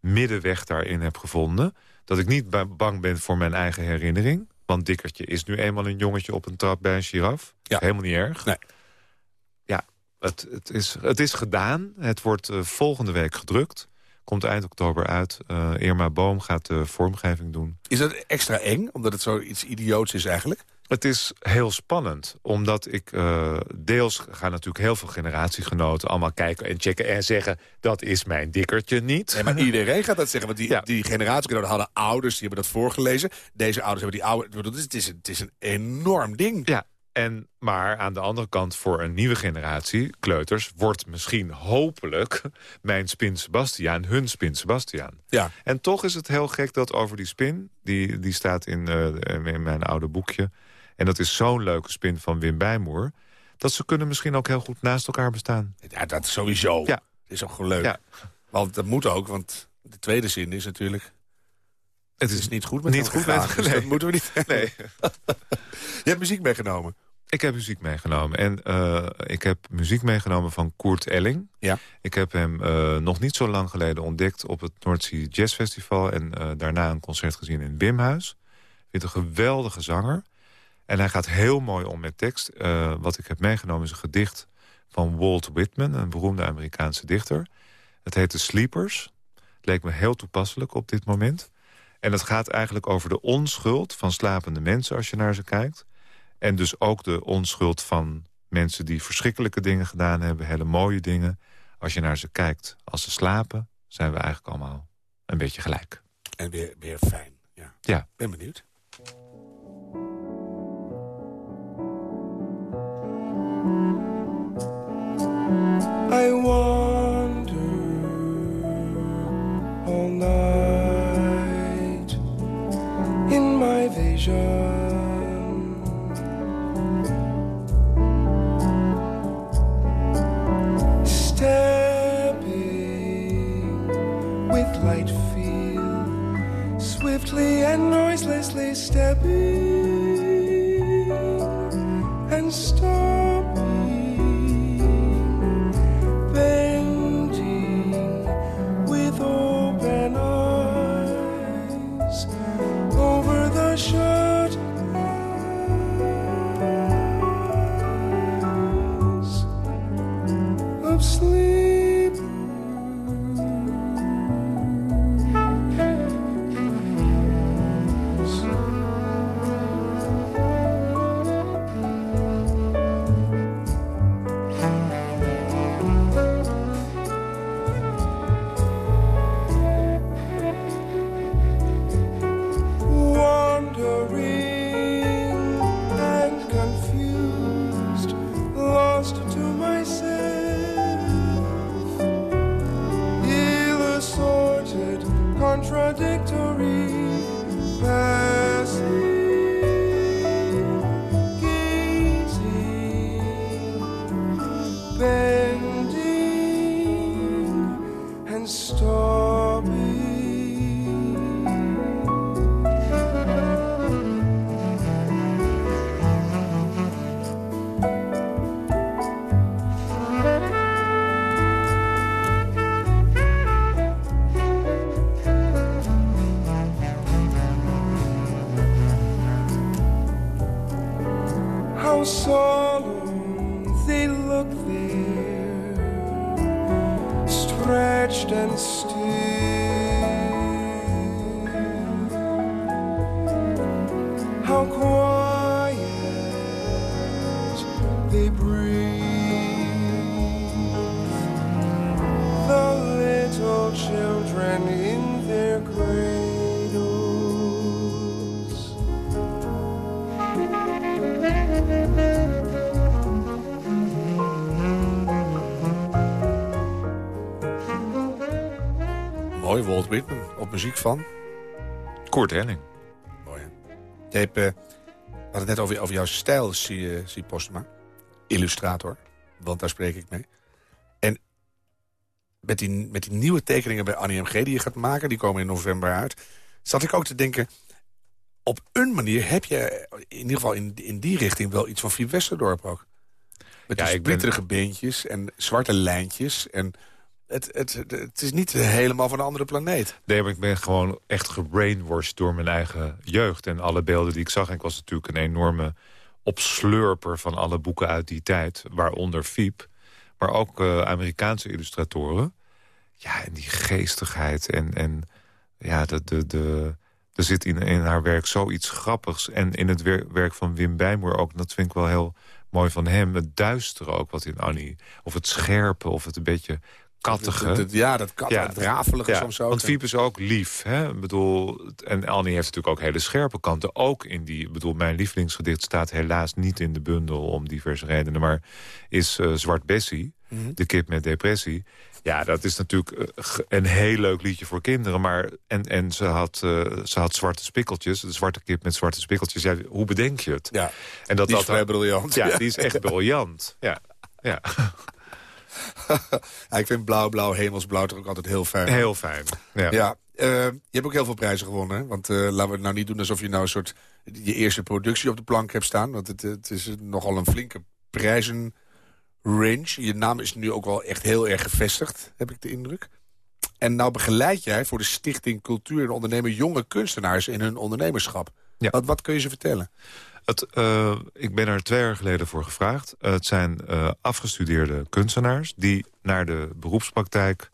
middenweg daarin heb gevonden. Dat ik niet ba- bang ben voor mijn eigen herinnering. Want Dikkertje is nu eenmaal een jongetje op een trap bij een giraf. Ja. Helemaal niet erg. Nee. Ja, het, het, is, het is gedaan. Het wordt eh, volgende week gedrukt. Komt eind oktober uit. Eh, Irma Boom gaat de vormgeving doen. Is dat extra eng, omdat het zoiets idioots is eigenlijk? Het is heel spannend, omdat ik uh, deels gaan natuurlijk heel veel generatiegenoten allemaal kijken en checken en zeggen dat is mijn dikkertje niet. Nee, maar iedereen gaat dat zeggen, want die, Ja. die generatiegenoten hadden ouders, die hebben dat voorgelezen. Deze ouders hebben die oude. Het is, het is een enorm ding. Ja, en, maar aan de andere kant voor een nieuwe generatie, kleuters... wordt misschien hopelijk mijn Spin Sebastiaan hun Spin Sebastiaan. Ja. En toch is het heel gek dat over die spin... die, die staat in, uh, in mijn oude boekje... en dat is zo'n leuke spin van Wim Bijmoer... dat ze kunnen misschien ook heel goed naast elkaar bestaan. Ja, dat is sowieso. Ja. Dat is ook gewoon leuk. Ja. Want dat moet ook, want de tweede zin is natuurlijk... Het is niet goed met niet goed met- dus nee. dat moeten we niet. Nee. Je hebt muziek meegenomen. Ik heb muziek meegenomen. En uh, ik heb muziek meegenomen van Koert Elling. Ja. Ik heb hem uh, nog niet zo lang geleden ontdekt op het Noordzee Jazz Festival. En uh, daarna een concert gezien in Wimhuis. Ik vind een geweldige zanger. En hij gaat heel mooi om met tekst. Uh, wat ik heb meegenomen is een gedicht van Walt Whitman. Een beroemde Amerikaanse dichter. Het heet The Sleepers. Het leek me heel toepasselijk op dit moment. En het gaat eigenlijk over de onschuld van slapende mensen als je naar ze kijkt. En dus ook de onschuld van mensen die verschrikkelijke dingen gedaan hebben. Hele mooie dingen. Als je naar ze kijkt, als ze slapen, zijn we eigenlijk allemaal een beetje gelijk. En weer, weer fijn. Ja. Ja. Ben benieuwd. Night in my vision. Stepping with light feel, swiftly and noiselessly stepping and stopping contradictory, muziek van? Koert Helling. Mooi, hè? Je hebt, eh, we hadden het net over, over jouw stijl, zie, uh, zie Postma. Illustrator, want daar spreek ik mee. En met die, met die nieuwe tekeningen bij Annie MG die je gaat maken... die komen in november uit... zat ik ook te denken... op een manier heb je in ieder geval in, in die richting... wel iets van Fiep Westerdorp ook. Met Ja, die ik ben- splitterige beentjes en zwarte lijntjes. En het, het, het, is niet helemaal van een andere planeet. Nee, maar ik ben gewoon echt gebrainwashed door mijn eigen jeugd. En alle beelden die ik zag. En ik was natuurlijk een enorme opslurper van alle boeken uit die tijd. Waaronder Fiep. Maar ook eh, Amerikaanse illustratoren. Ja, en die geestigheid. En, en ja, de, de, er zit in, in haar werk zoiets grappigs. En in het wer- werk van Wim Bijmoer ook. Dat vind ik wel heel mooi van hem. Het duistere ook wat in Annie. Of het scherpe, of het een beetje kattige. Ja, dat kat, het rafelige soms ook. Want Fiep is ook lief. Hè? Ik bedoel, en Annie heeft natuurlijk ook hele scherpe kanten. Ook in die, ik bedoel, mijn lievelingsgedicht staat helaas niet in de bundel om diverse redenen. Maar is eh, Zwart Bessie, Mhm. de kip met depressie. Ja, dat is natuurlijk eh, een heel leuk liedje voor kinderen. Maar, en en ze, had, eh, ze had zwarte spikkeltjes. De zwarte kip met zwarte spikkeltjes. Ja, hoe bedenk je het? Ja, en dat die is dat vrij briljant. Ja, die is echt briljant. Ja, ja. Ja, ik vind blauw, blauw, hemelsblauw toch ook altijd heel fijn. heel fijn. Ja. Ja, eh, je hebt ook heel veel prijzen gewonnen. Hè? Want eh, laten we het nou niet doen alsof je nou een soort... je eerste productie op de plank hebt staan. Want het, het is nogal een flinke prijzenrange. Je naam is nu ook wel echt heel erg gevestigd, heb ik de indruk. En nou begeleid jij voor de Stichting Cultuur en Ondernemen... jonge kunstenaars in hun ondernemerschap. Ja. Wat, wat kun je ze vertellen? Het, eh, ik ben er twee jaar geleden voor gevraagd. Eh, het zijn eh, afgestudeerde kunstenaars die naar de beroepspraktijk...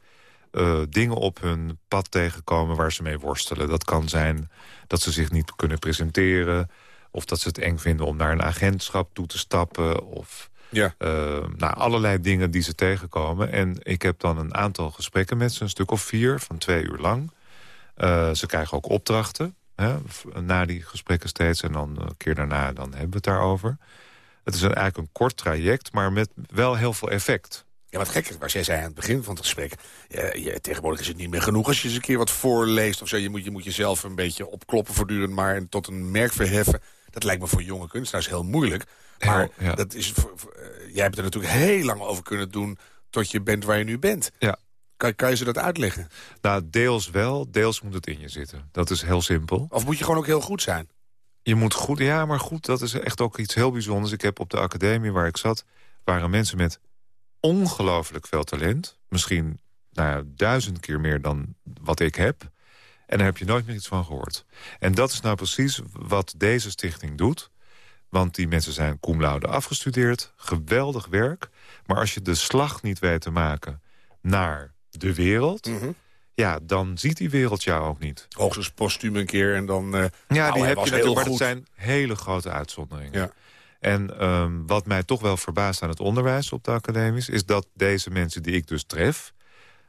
dingen op hun pad tegenkomen waar ze mee worstelen. Dat kan zijn dat ze zich niet kunnen presenteren... of dat ze het eng vinden om naar een agentschap toe te stappen... of Ja. nou, allerlei dingen die ze tegenkomen. En ik heb dan een aantal gesprekken met ze, een stuk of vier, van twee uur lang. Ze krijgen ook opdrachten, hè, na die gesprekken steeds. En dan een keer daarna dan hebben we het daarover. Het is een, eigenlijk een kort traject, maar met wel heel veel effect. Ja, wat gek is, waar jij zei aan het begin van het gesprek... Ja, ja, tegenwoordig is het niet meer genoeg als je eens een keer wat voorleest... of zo. Je moet, je moet jezelf een beetje opkloppen voortdurend... maar en tot een merk verheffen. Dat lijkt me voor jonge kunstenaars heel moeilijk. Maar Heel, ja. dat is voor, voor, eh, jij hebt er natuurlijk heel lang over kunnen doen... tot je bent waar je nu bent. Ja. Kan, kan je ze dat uitleggen? Nou, deels wel, deels moet het in je zitten. Dat is heel simpel. Of moet je gewoon ook heel goed zijn? Je moet goed, ja, maar goed, dat is echt ook iets heel bijzonders. Ik heb op de academie waar ik zat, waren mensen met ongelooflijk veel talent. Misschien nou ja, duizend keer meer dan wat ik heb. En daar heb je nooit meer iets van gehoord. En dat is nou precies wat deze stichting doet. Want die mensen zijn cum laude afgestudeerd. Geweldig werk. Maar als je de slag niet weet te maken naar de wereld... Mhm. ja, dan ziet die wereld jou ook niet. Hoogstens postuum een keer en dan... eh, Ja, nou, die hij heb je natuurlijk, maar dat zijn hele grote uitzonderingen. Ja. En ehm, wat mij toch wel verbaast aan het onderwijs op de academies... is dat deze mensen die ik dus tref,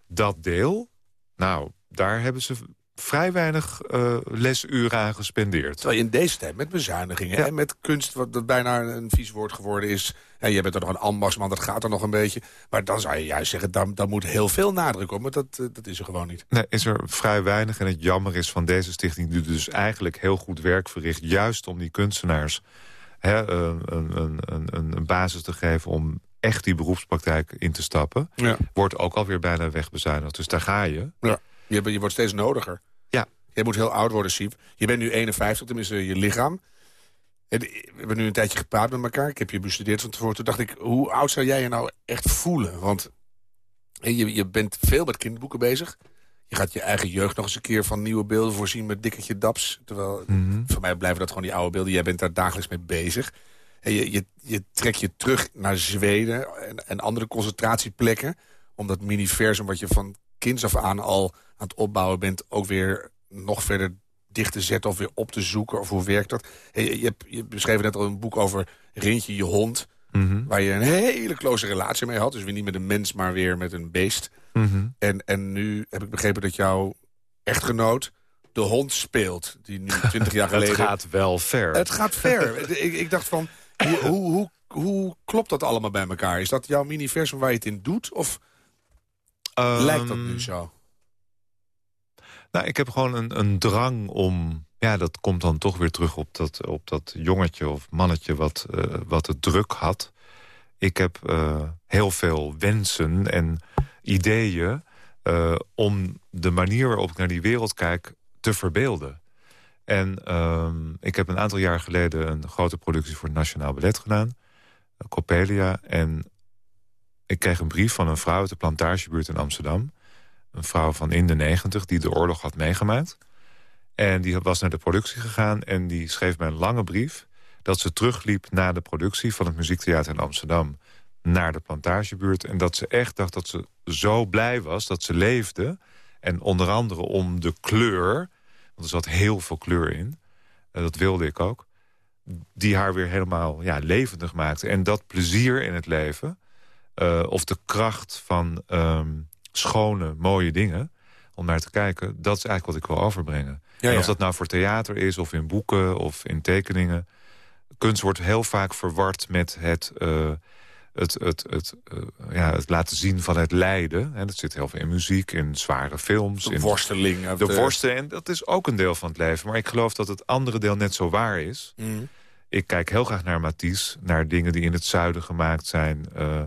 dat deel... nou, daar hebben ze vrij weinig eh, lesuren aan gespendeerd. Terwijl je in deze tijd met bezuinigingen Ja. en met kunst... wat dat bijna een vies woord geworden is... en je bent er nog een ambachtsman, dat gaat er nog een beetje... maar dan zou je juist zeggen, daar, daar moet heel veel nadruk op... maar dat, eh, dat is er gewoon niet. Nee, is er vrij weinig. En het jammer is van deze stichting... die dus eigenlijk heel goed werk verricht... juist om die kunstenaars hè, een, een, een, een, een basis te geven... om echt die beroepspraktijk in te stappen... Ja. wordt ook alweer bijna wegbezuinigd. Dus daar ga je. Ja. Je, je wordt steeds nodiger. Je moet heel oud worden, Siep. Je bent nu 51, tenminste je lichaam. En we hebben nu een tijdje gepraat met elkaar. Ik heb je bestudeerd van tevoren. Toen dacht ik, hoe oud zou jij je nou echt voelen? Want je, je bent veel met kinderboeken bezig. Je gaat je eigen jeugd nog eens een keer van nieuwe beelden voorzien... met dikketje daps. Terwijl, Mhm. voor mij blijven dat gewoon die oude beelden. Jij bent daar dagelijks mee bezig. En je, je, je trekt je terug naar Zweden en, en andere concentratieplekken. Om dat miniversum wat je van kinds af aan al aan het opbouwen bent... ook weer nog verder dicht te zetten of weer op te zoeken. Of hoe werkt dat? Je, hebt- je beschreef net al een boek over Rintje, je hond... Mhm. waar je een hele close relatie mee had. Dus weer niet met een mens, maar weer met een beest. Mhm. En, en nu heb ik begrepen dat jouw echtgenoot de hond speelt. Die nu 20 jaar geleden... Het gaat wel ver. Het gaat ver. ik, ik dacht van, hoe, hoe, hoe, hoe klopt dat allemaal bij elkaar? Is dat jouw miniversum waar je het in doet? Of Ehm, lijkt dat nu zo? Nou, ik heb gewoon een, een drang om... Ja, dat komt dan toch weer terug op dat, op dat jongetje of mannetje wat, eh, wat het druk had. Ik heb eh, heel veel wensen en ideeën... eh, om de manier waarop ik naar die wereld kijk te verbeelden. En ehm, ik heb een aantal jaar geleden een grote productie voor het Nationaal Ballet gedaan. Coppelia. En ik kreeg een brief van een vrouw uit de plantagebuurt in Amsterdam. Een vrouw van in de negentig die de oorlog had meegemaakt. En die was naar de productie gegaan en die schreef mij een lange brief... dat ze terugliep na de productie van het Muziektheater in Amsterdam... naar de plantagebuurt. En dat ze echt dacht dat ze zo blij was dat ze leefde. En onder andere om de kleur, want er zat heel veel kleur in... en dat wilde ik ook, die haar weer helemaal ja, levendig maakte. En dat plezier in het leven, eh, of de kracht van ehm, schone, mooie dingen... om naar te kijken, dat is eigenlijk wat ik wil overbrengen. Ja, en of dat nou voor theater is, of in boeken, of in tekeningen... kunst wordt heel vaak verward met het... eh, het, het, het, eh, ja, het laten zien van het lijden. En dat zit heel veel in muziek, in zware films. De in worsteling. de worsten. En dat is ook een deel van het leven. Maar ik geloof dat het andere deel net zo waar is. Mhm. Ik kijk heel graag naar Matisse. Naar dingen die in het zuiden gemaakt zijn. Eh,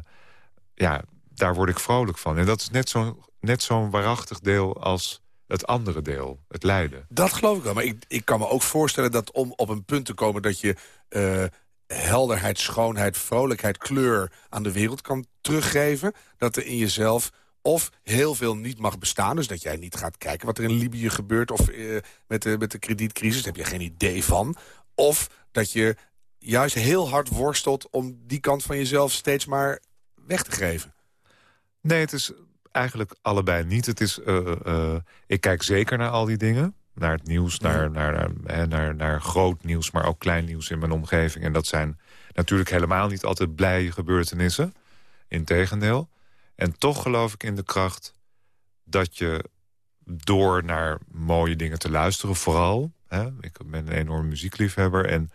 ja, daar word ik vrolijk van. En dat is net zo'n net zo'n waarachtig deel als het andere deel. Het lijden. Dat geloof ik wel. Maar ik, ik kan me ook voorstellen dat om op een punt te komen... dat je eh, helderheid, schoonheid, vrolijkheid, kleur aan de wereld kan teruggeven... dat er in jezelf of heel veel niet mag bestaan. Dus dat jij niet gaat kijken wat er in Libië gebeurt... of eh, met, de, met de kredietcrisis, daar heb je geen idee van. Of dat je juist heel hard worstelt om die kant van jezelf steeds maar weg te geven. Nee, het is eigenlijk allebei niet. Het is, eh, eh, ik kijk zeker naar al die dingen. Naar het nieuws, naar, naar, naar, hè, naar, naar groot nieuws, maar ook klein nieuws in mijn omgeving. En dat zijn natuurlijk helemaal niet altijd blije gebeurtenissen. Integendeel. En toch geloof ik in de kracht dat je door naar mooie dingen te luisteren, vooral... Hè, ik ben een enorme muziekliefhebber... en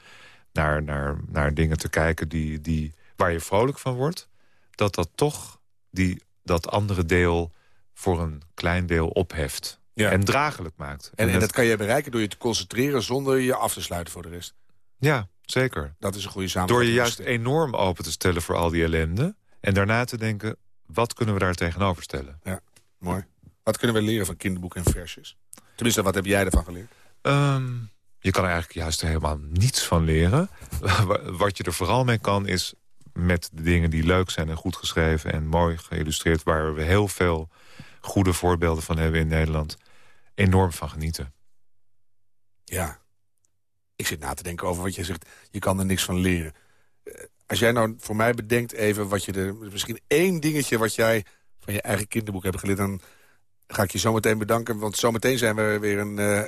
naar, naar, naar dingen te kijken die, die, waar je vrolijk van wordt... dat dat toch die, dat andere deel voor een klein deel opheft. Ja. En draaglijk maakt. En, en dat kan je bereiken door je te concentreren... zonder je af te sluiten voor de rest. Ja, zeker. Dat is een goede Door samenvatting. je juist enorm open te stellen voor al die ellende... en daarna te denken, wat kunnen we daar tegenover stellen? Mooi. Wat kunnen we leren van kinderboeken en versjes? Tenminste, wat heb jij ervan geleerd? Ehm, je kan er eigenlijk juist helemaal niets van leren. Wat je er vooral mee kan is met de dingen die leuk zijn en goed geschreven... en mooi geïllustreerd, waar we heel veel goede voorbeelden van hebben in Nederland... enorm van genieten. Ja. Ik zit na te denken over wat je zegt. Je kan er niks van leren. Eh, Als jij nou voor mij bedenkt even wat je er... Misschien één dingetje wat jij van je eigen kinderboek hebt geleerd... dan ga ik je zometeen bedanken. Want zometeen zijn we weer een, eh,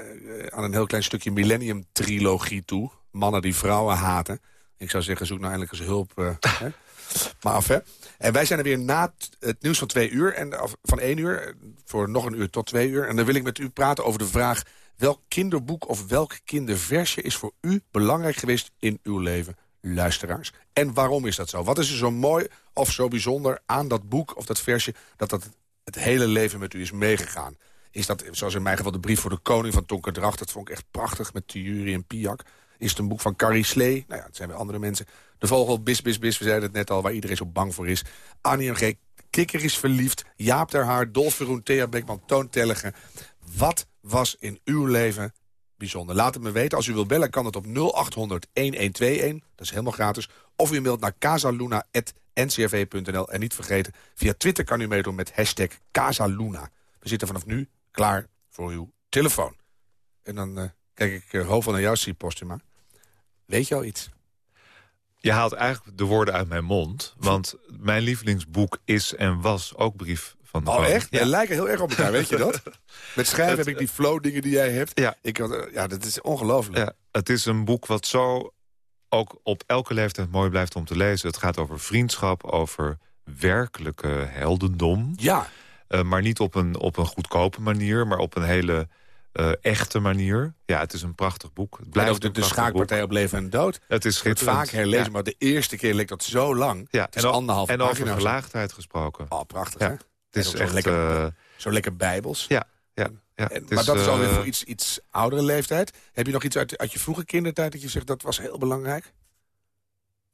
aan een heel klein stukje Millennium-trilogie toe. Mannen die vrouwen haten. Ik zou zeggen, zoek nou eindelijk eens hulp. eh, hè? Maar af, hè? En wij zijn er weer na het nieuws van twee uur. En van één uur, voor nog een uur tot twee uur. En dan wil ik met u praten over de vraag... welk kinderboek of welk kinderversje is voor u belangrijk geweest in uw leven? Luisteraars. En waarom is dat zo? Wat is er zo mooi of zo bijzonder aan dat boek of dat versje... dat dat het hele leven met u is meegegaan? Is dat, zoals in mijn geval, de brief voor de koning van Tonker Dracht... dat vond ik echt prachtig met Thierry en Piak. Is het een boek van Carrie Slee? Nou ja, het zijn weer andere mensen. De vogel Bis Bis Bis, we zeiden het net al, waar iedereen zo bang voor is. Annie M.G. Kikker is verliefd. Jaap ter Haar, Dolf Verhoen, Thea Beckman, Toon Tellige. Wat was in uw leven bijzonder? Laat het me weten. Als u wilt bellen, kan het op 0800-1121. Dat is helemaal gratis. Of u mailt naar casaluna.ncrv.nl. En niet vergeten, via Twitter kan u meedoen met hashtag Casaluna. We zitten vanaf nu klaar voor uw telefoon. En dan eh, kijk ik uh, hoofd naar jou, Postuma. Weet je al iets? Je haalt eigenlijk de woorden uit mijn mond. Want mijn lievelingsboek is en was ook Brief van de Oh, Koning. echt? Wij lijken heel erg op elkaar, weet je dat? Met schrijven Het- heb ik die flow-dingen die jij hebt. Ja. Ik, eh, ja, dat is ongelooflijk. Ja, het is een boek wat zo ook op elke leeftijd mooi blijft om te lezen. Het gaat over vriendschap, over werkelijke heldendom. Ja. Uh, maar niet op een, op een goedkope manier, maar op een hele uh, echte manier. Ja, het is een prachtig boek. Het blijft ook de, schaakpartij boek. op leven en dood. Het is schitterend. vaak herlezen, Ja. maar de eerste keer leek dat zo lang. Ja, het is en, anderhalf en over gelaagdheid gesproken. Oh, prachtig, Ja, hè? Het is zo lekker, eh, Zo lekker bijbels. ja, ja, ja, En, maar dat is alweer eh, voor iets, iets oudere leeftijd. Heb je nog iets uit, uit je vroege kindertijd dat je zegt dat was heel belangrijk?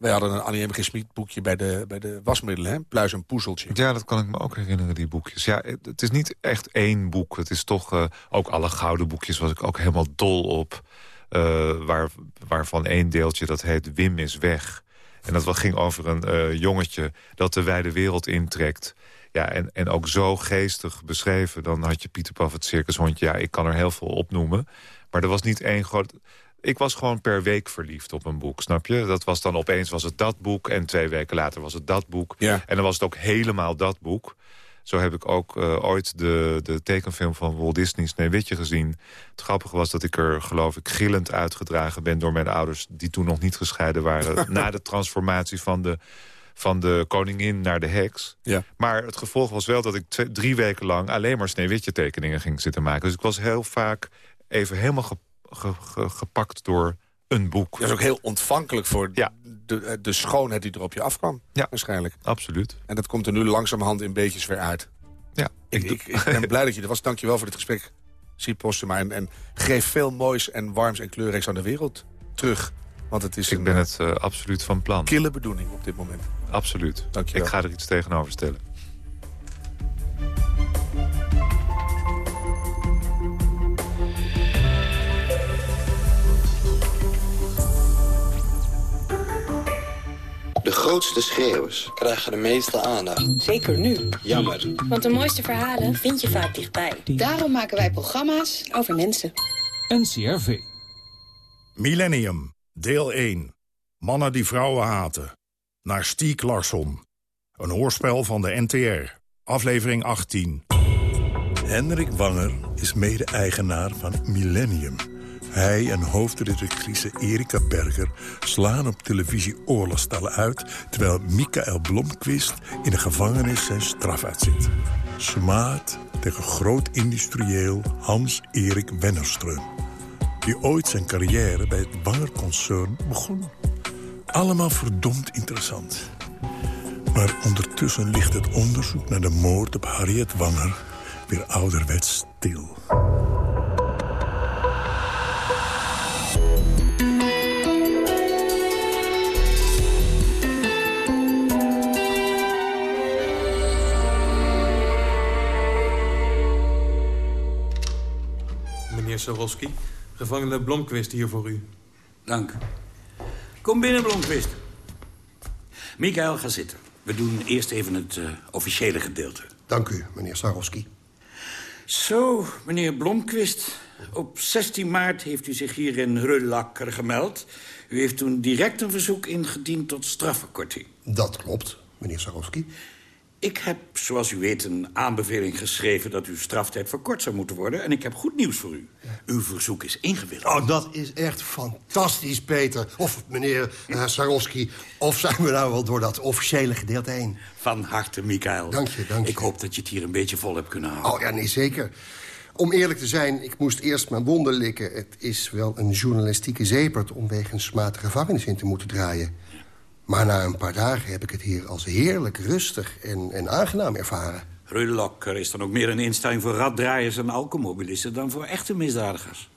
Wij hadden een Annie M. Boekje bij de, bij de wasmiddelen, hè? Pluis en Poezeltje. Ja, dat kan ik me ook herinneren, die boekjes. Ja, het het is niet echt één boek. Het is toch eh, ook alle gouden boekjes was ik ook helemaal dol op. Eh, waar, waarvan één deeltje, dat heet Wim is weg. En dat ging over een eh, jongetje dat de wijde wereld intrekt. Ja, en, en ook zo geestig beschreven. Dan had je Pieter Paf, het circushondje. Ja, ik kan er heel veel opnoemen. Maar er was niet één groot... Ik was gewoon per week verliefd op een boek, snap je? Dat was dan opeens was het dat boek en twee weken later was het dat boek. Ja. En dan was het ook helemaal dat boek. Zo heb ik ook eh, ooit de, de tekenfilm van Walt Disney Sneeuwwitje gezien. Het grappige was dat ik er, geloof ik, gillend uitgedragen ben... door mijn ouders, die toen nog niet gescheiden waren... na de transformatie van de, van de koningin naar de heks. Ja. Maar het gevolg was wel dat ik twee- drie weken lang... alleen maar Sneeuwwitje tekeningen ging zitten maken. Dus ik was heel vaak even helemaal ge- ge- gepakt door een boek. Dat is ook heel ontvankelijk voor Ja. de, de schoonheid die er op je afkwam. Ja. Waarschijnlijk. Absoluut. En dat komt er nu langzamerhand in beetjes weer uit. Ja, Ik, ik, ik ben blij dat je er was. Dank je wel voor dit gesprek, Siep Postema. En, en geef veel moois en warms en kleurrijks aan de wereld terug. Want het is ik een ben eh, het eh, absoluut van plan. kille bedoeling op dit moment. Absoluut. Dank je wel. Ik ga er iets tegenover stellen. De grootste schreeuwers krijgen de meeste aandacht. Zeker nu. Jammer. Want de mooiste verhalen vind je vaak dichtbij. Daarom maken wij programma's over mensen. NCRV. Millennium, deel 1. Mannen die vrouwen haten. Naar Stiek Larsson. Een hoorspel van de NTR. Aflevering 18. Hendrik Wanger is mede-eigenaar van Millennium. Hij en hoofdredactrice Erika Berger slaan op televisie oorlogstallen uit... terwijl Michael Blomqvist in de gevangenis zijn straf uitzit. Smaad tegen groot-industrieel Hans-Erik Wennerström... die ooit zijn carrière bij het Wanger-concern begon. Allemaal verdomd interessant. Maar ondertussen ligt het onderzoek naar de moord op Harriet Wanger... weer ouderwets stil. Meneer Sarowski, gevangene Blomqvist hier voor u. Dank. Kom binnen, Blomqvist. Mikael, ga zitten. We doen eerst even het eh, officiële gedeelte. Dank u, meneer Sarowski. Zo, meneer Blomqvist. Op 16 maart heeft u zich hier in Rullakker gemeld. U heeft toen direct een verzoek ingediend tot strafverkorting. Dat klopt, meneer Sarowski. Ik heb, zoals u weet, een aanbeveling geschreven... dat uw straftijd verkort zou moeten worden. En ik heb goed nieuws voor u. Uw verzoek is ingewilligd. Oh, dat is echt fantastisch, Peter. Of meneer uh, Sarowski. Of zijn we nou wel door dat officiële gedeelte heen? Van harte, Mikael. Dank je, dank je. Ik hoop dat je het hier een beetje vol hebt kunnen houden. Oh ja, nee, zeker. Om eerlijk te zijn, ik moest eerst mijn wonden likken. Het is wel een journalistieke zeepert om wegens smaad de gevangenis in te moeten draaien. Maar na een paar dagen heb ik het hier als heerlijk rustig en, en aangenaam ervaren. Rudlokker is dan ook meer een instelling voor raddraaiers en alcoholmobilisten... dan voor echte misdadigers.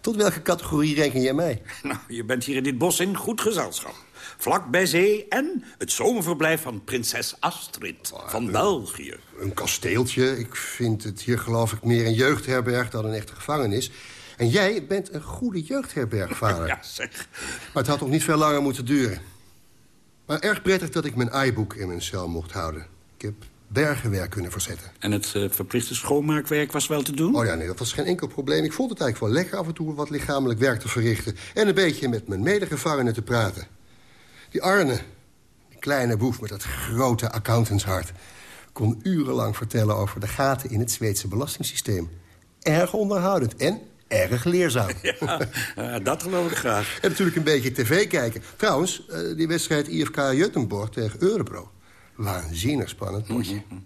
Tot welke categorie reken jij mij? Nou, je bent hier in dit bos in goed gezelschap. Vlak bij zee en het zomerverblijf van prinses Astrid van België. Een kasteeltje. Ik vind het hier geloof ik meer een jeugdherberg dan een echte gevangenis. En jij bent een goede jeugdherbergvader. ja, zeg. Maar het had nog niet veel langer moeten duren. Maar erg prettig dat ik mijn iBook in mijn cel mocht houden. Ik heb bergenwerk kunnen verzetten. En het uh, verplichte schoonmaakwerk was wel te doen? Oh ja, nee, dat was geen enkel probleem. Ik vond het eigenlijk wel lekker af en toe wat lichamelijk werk te verrichten. En een beetje met mijn medegevangenen te praten. Die Arne, die kleine boef met dat grote accountantshart... kon urenlang vertellen over de gaten in het Zweedse belastingssysteem. Erg onderhoudend en erg leerzaam. Ja, uh, dat geloof ik graag. En natuurlijk een beetje tv kijken. Trouwens, uh, die wedstrijd IFK Juttenborg tegen Eurebro. Waanzinnig spannend potje. Mm -hmm.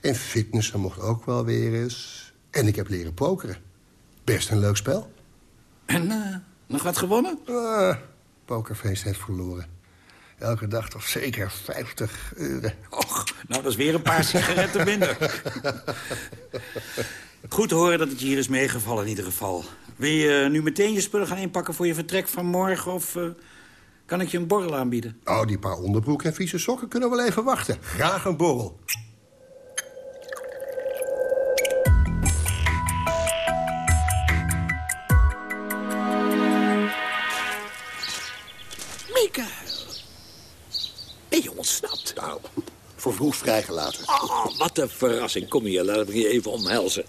En fitnessen mocht ook wel weer eens. En ik heb leren pokeren. Best een leuk spel. En uh, nog wat gewonnen? Uh, pokerfeest heeft verloren. Elke dag toch zeker 50 euro. Och, nou dat is weer een paar sigaretten minder. Goed te horen dat het je hier is meegevallen in ieder geval. Wil je nu meteen je spullen gaan inpakken voor je vertrek van morgen... of eh, kan ik je een borrel aanbieden? Oh, die paar onderbroeken en vieze sokken kunnen wel even wachten. Graag een borrel. Mikael. Ben je ontsnapt? Nou, voor vroeg vrijgelaten. Oh, wat een verrassing. Kom hier, laat me je even omhelzen.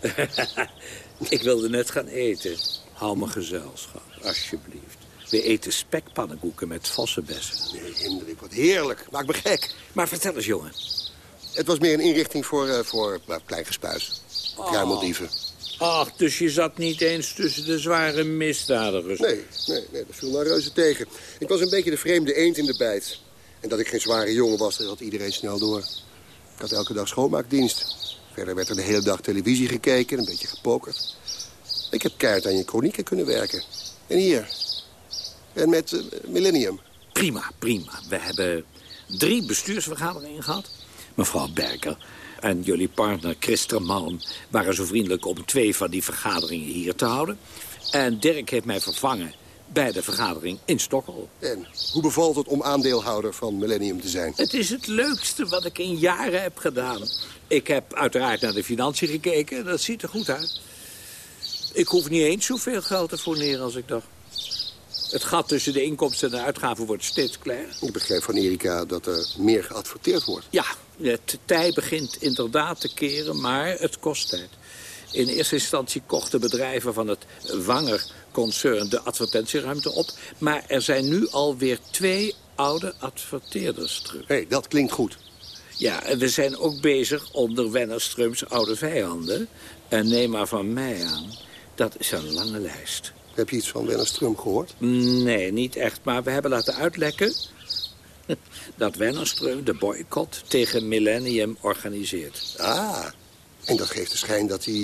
ik wilde net gaan eten. Hou me gezelschap, alsjeblieft. We eten spekpannenkoeken met vossenbessen. Nee, Hendrik, wat heerlijk. Maak me gek. Maar vertel eens, jongen. Het was meer een inrichting voor, uh, voor uh. Kruimeldieven. Ach, dus je zat niet eens tussen de zware misdadigers? Nee, nee, nee, dat viel nou reuze tegen. Ik was een beetje de vreemde eend in de bijt. En dat ik geen zware jongen was, dat had iedereen snel door. Ik had elke dag schoonmaakdienst. Verder werd er de hele dag televisie gekeken, een beetje gepokerd. Ik heb keihard aan je chronieken kunnen werken. En hier. En met uh, Millennium. Prima, prima. We hebben drie bestuursvergaderingen gehad. Mevrouw Berker en jullie partner Christer Malm waren zo vriendelijk om twee van die vergaderingen hier te houden. En Dirk heeft mij vervangen bij de vergadering in Stockholm. En hoe bevalt het om aandeelhouder van Millennium te zijn? Het is het leukste wat ik in jaren heb gedaan. Ik heb uiteraard naar de financiën gekeken. Dat ziet er goed uit. Ik hoef niet eens zoveel geld te fourneren als ik dacht. Het gat tussen de inkomsten en de uitgaven wordt steeds kleiner. Ik begreep van Erika dat er meer geadverteerd wordt. Ja, het tij begint inderdaad te keren, maar het kost tijd. In eerste instantie kochten bedrijven van het De advertentieruimte op. Maar er zijn nu alweer twee oude adverteerders terug. Hé, hey, dat klinkt goed. Ja, en we zijn ook bezig onder Wennerströms oude vijanden. En neem maar van mij aan, dat is een lange lijst. Heb je iets van Wennerström gehoord? Nee, niet echt. Maar we hebben laten uitlekken dat Wennerström de boycott tegen Millennium organiseert. Ah, en dat geeft de schijn dat hij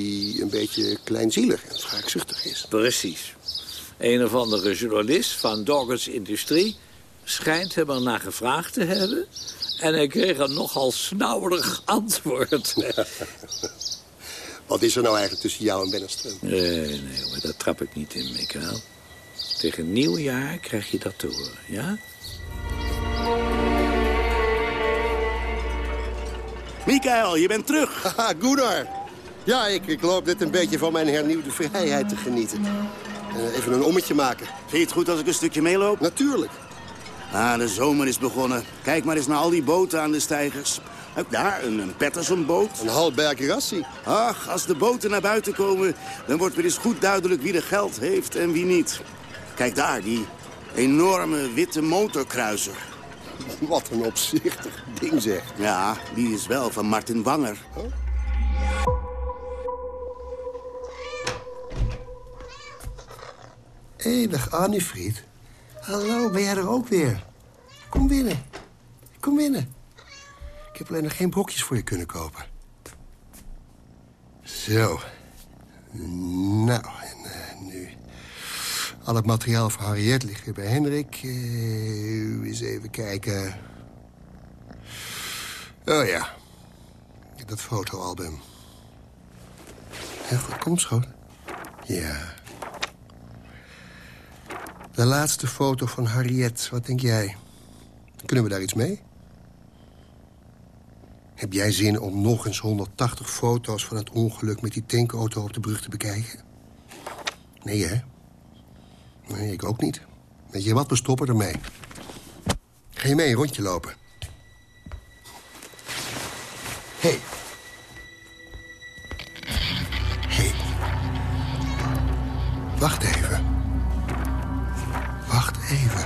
een beetje kleinzielig en wraakzuchtig is. Precies. Een of andere journalist van Doggers Industrie schijnt hem ernaar gevraagd te hebben... en hij kreeg een nogal snauwerig antwoord. Wat is er nou eigenlijk tussen jou en Wennerström? Nee, nee, maar dat trap ik niet in, Mikael. Tegen nieuwjaar krijg je dat te horen, ja? Mikael, je bent terug. Haha, Gunnar. Ja, ik, ik loop net een beetje van mijn hernieuwde vrijheid te genieten. Uh, even een ommetje maken. Vind je het goed als ik een stukje meeloop? Natuurlijk. Ah, de zomer is begonnen. Kijk maar eens naar al die boten aan de stijgers. Ook daar, een, een Patterson-boot. Een Halberg Rassi. Ach, als de boten naar buiten komen... dan wordt weer eens goed duidelijk wie er geld heeft en wie niet. Kijk daar, die enorme witte motorkruiser. Wat een opzichtig ding, zeg. Ja, die is wel van Martin Wanger. Oh? Hé, hey, dag Anniefried. Hallo, ben jij er ook weer? Kom binnen. Kom binnen. Ik heb alleen nog geen brokjes voor je kunnen kopen. Zo. Nou, en uh, nu... Al het materiaal voor Harriet ligt weer bij Hendrik. Uh, eens even kijken. Oh ja. Dat fotoalbum. Heel goed, kom schoon. Ja. De laatste foto van Harriet, wat denk jij? Kunnen we daar iets mee? Heb jij zin om nog eens 180 foto's van het ongeluk... met die tankauto op de brug te bekijken? Nee, hè? Nee, ik ook niet. Weet je wat, we stoppen ermee. Ga je mee een rondje lopen? Hé. Hey. Hé. Hey. Wacht even. Wacht even.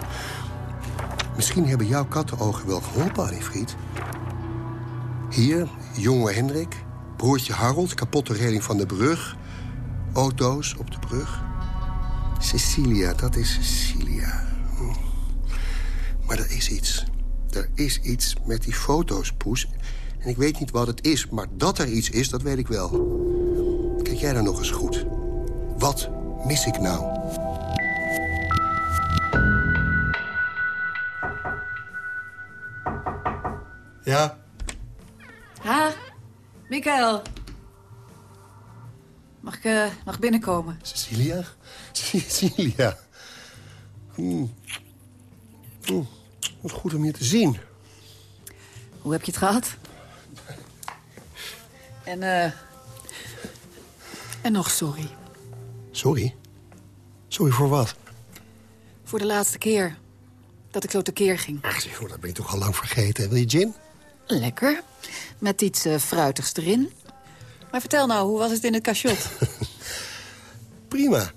Misschien hebben jouw kattenogen wel geholpen, Anniefried. Hier, jonge Hendrik, broertje Harold, kapotte reling van de brug... auto's op de brug... Cecilia, dat is Cecilia. Maar er is iets. Er is iets met die foto's, Poes. En ik weet niet wat het is, maar dat er iets is, dat weet ik wel. Kijk jij dan nog eens goed. Wat mis ik nou? Ja? Ha, Mikael. Mag ik, eh, mag binnenkomen? Cecilia? Cecilia. Hmm. Hmm. Wat goed om je te zien. Hoe heb je het gehad? En, eh... en nog sorry. Sorry? Sorry voor wat? Voor de laatste keer dat ik zo tekeer ging. Ach, joh, dat ben je toch al lang vergeten. Wil je gin? Lekker. Met iets eh, fruitigs erin. Maar vertel nou, hoe was het in het cachot? Prima.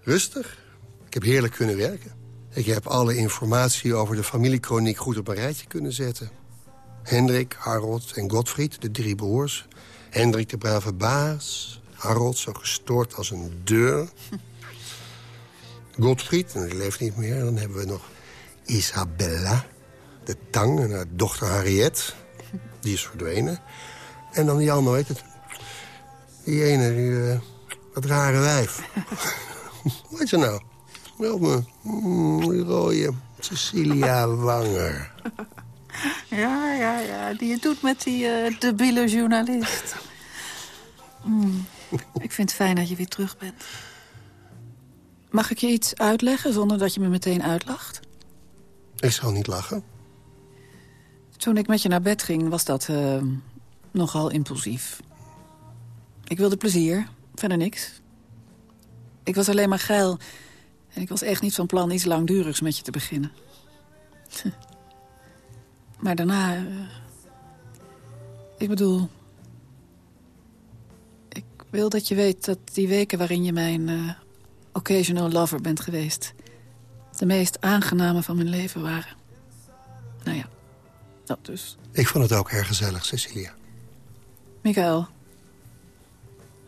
Rustig. Ik heb heerlijk kunnen werken. Ik heb alle informatie over de familiekroniek goed op een rijtje kunnen zetten. Hendrik, Harold en Gottfried, de drie broers. Hendrik de brave baas. Harold zo gestoord als een deur. Gottfried, die leeft niet meer. Dan hebben we nog Isabella, de tang, en haar dochter Harriet. Die is verdwenen. En dan die andere, weet het. Die ene, die, uh, dat rare wijf. Wat is er nou? Help me. Mm, die rode Cecilia Wanger. Ja, ja, ja. Die het doet met die uh, debiele journalist. Mm. Ik vind het fijn dat je weer terug bent. Mag ik je iets uitleggen zonder dat je me meteen uitlacht? Ik zal niet lachen. Toen ik met je naar bed ging, was dat uh, nogal impulsief. Ik wilde plezier, verder niks. Ik was alleen maar geil. En ik was echt niet van plan iets langdurigs met je te beginnen. maar daarna... Uh, ik bedoel... Ik wil dat je weet dat die weken waarin je mijn uh, occasional lover bent geweest... de meest aangename van mijn leven waren. Nou ja, dat dus. Ik vond het ook erg gezellig, Cecilia. Michael,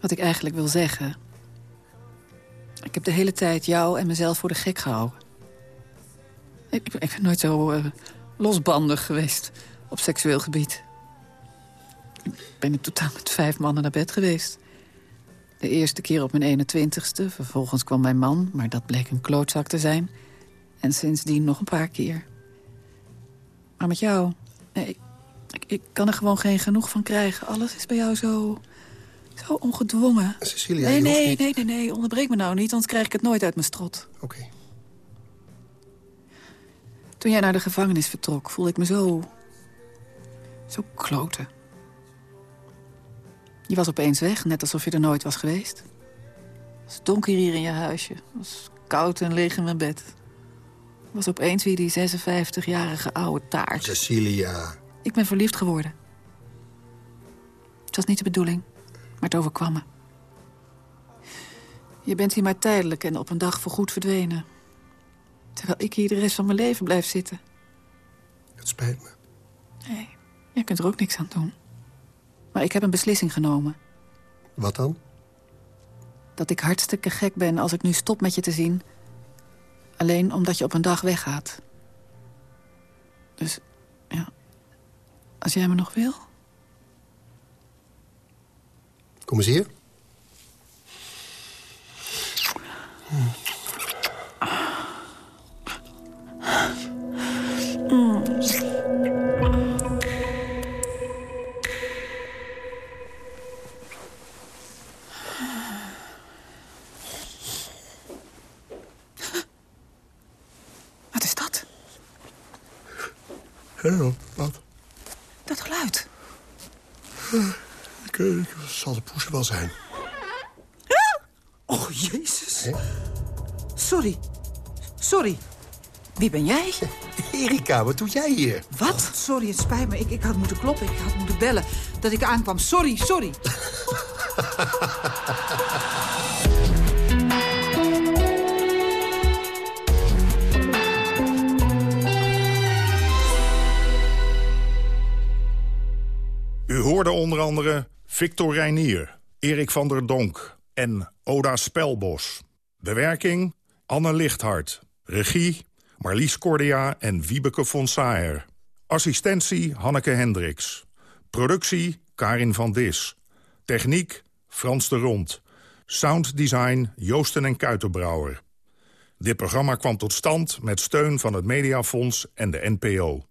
wat ik eigenlijk wil zeggen... Ik heb de hele tijd jou en mezelf voor de gek gehouden. Ik, ik ben nooit zo uh, losbandig geweest op seksueel gebied. Ik ben in totaal met vijf mannen naar bed geweest. De eerste keer op mijn 21ste, vervolgens kwam mijn man... maar dat bleek een klootzak te zijn. En sindsdien nog een paar keer. Maar met jou, nee, ik, ik, ik kan er gewoon geen genoeg van krijgen. Alles is bij jou zo... Zo ongedwongen. Cecilia, nee, nee, niet... nee, nee, nee, onderbreek me nou niet, anders krijg ik het nooit uit mijn strot. Oké. Okay. Toen jij naar de gevangenis vertrok, voelde ik me zo... zo kloten. Je was opeens weg, net alsof je er nooit was geweest. Het was donker hier in je huisje. Het was koud en leeg in mijn bed. Ik was opeens weer die 56-jarige oude taart. Cecilia. Ik ben verliefd geworden. Het was niet de bedoeling maar het overkwam me. Je bent hier maar tijdelijk en op een dag voorgoed verdwenen. Terwijl ik hier de rest van mijn leven blijf zitten. Het spijt me. Nee, jij kunt er ook niks aan doen. Maar ik heb een beslissing genomen. Wat dan? Dat ik hartstikke gek ben als ik nu stop met je te zien. Alleen omdat je op een dag weggaat. Dus, ja, als jij me nog wil... Kom eens hier. Mm. Wat is dat? Ja, wat? Dat geluid. Ik, ik zal de poes wel zijn. Oh, jezus. Sorry. Sorry. Wie ben jij? Erika, wat doe jij hier? Wat? Sorry, het spijt me. Ik, ik had moeten kloppen. Ik had moeten bellen dat ik aankwam. Sorry, sorry. U hoorde onder andere Victor Reinier, Erik van der Donk en Oda Spelbos. Bewerking Anne Lichthart. Regie Marlies Cordia en Wiebeke von Saer. Assistentie Hanneke Hendricks. Productie Karin van Dis. Techniek Frans de Rond. Sounddesign Joosten en Kuitenbrouwer. Dit programma kwam tot stand met steun van het Mediafonds en de NPO.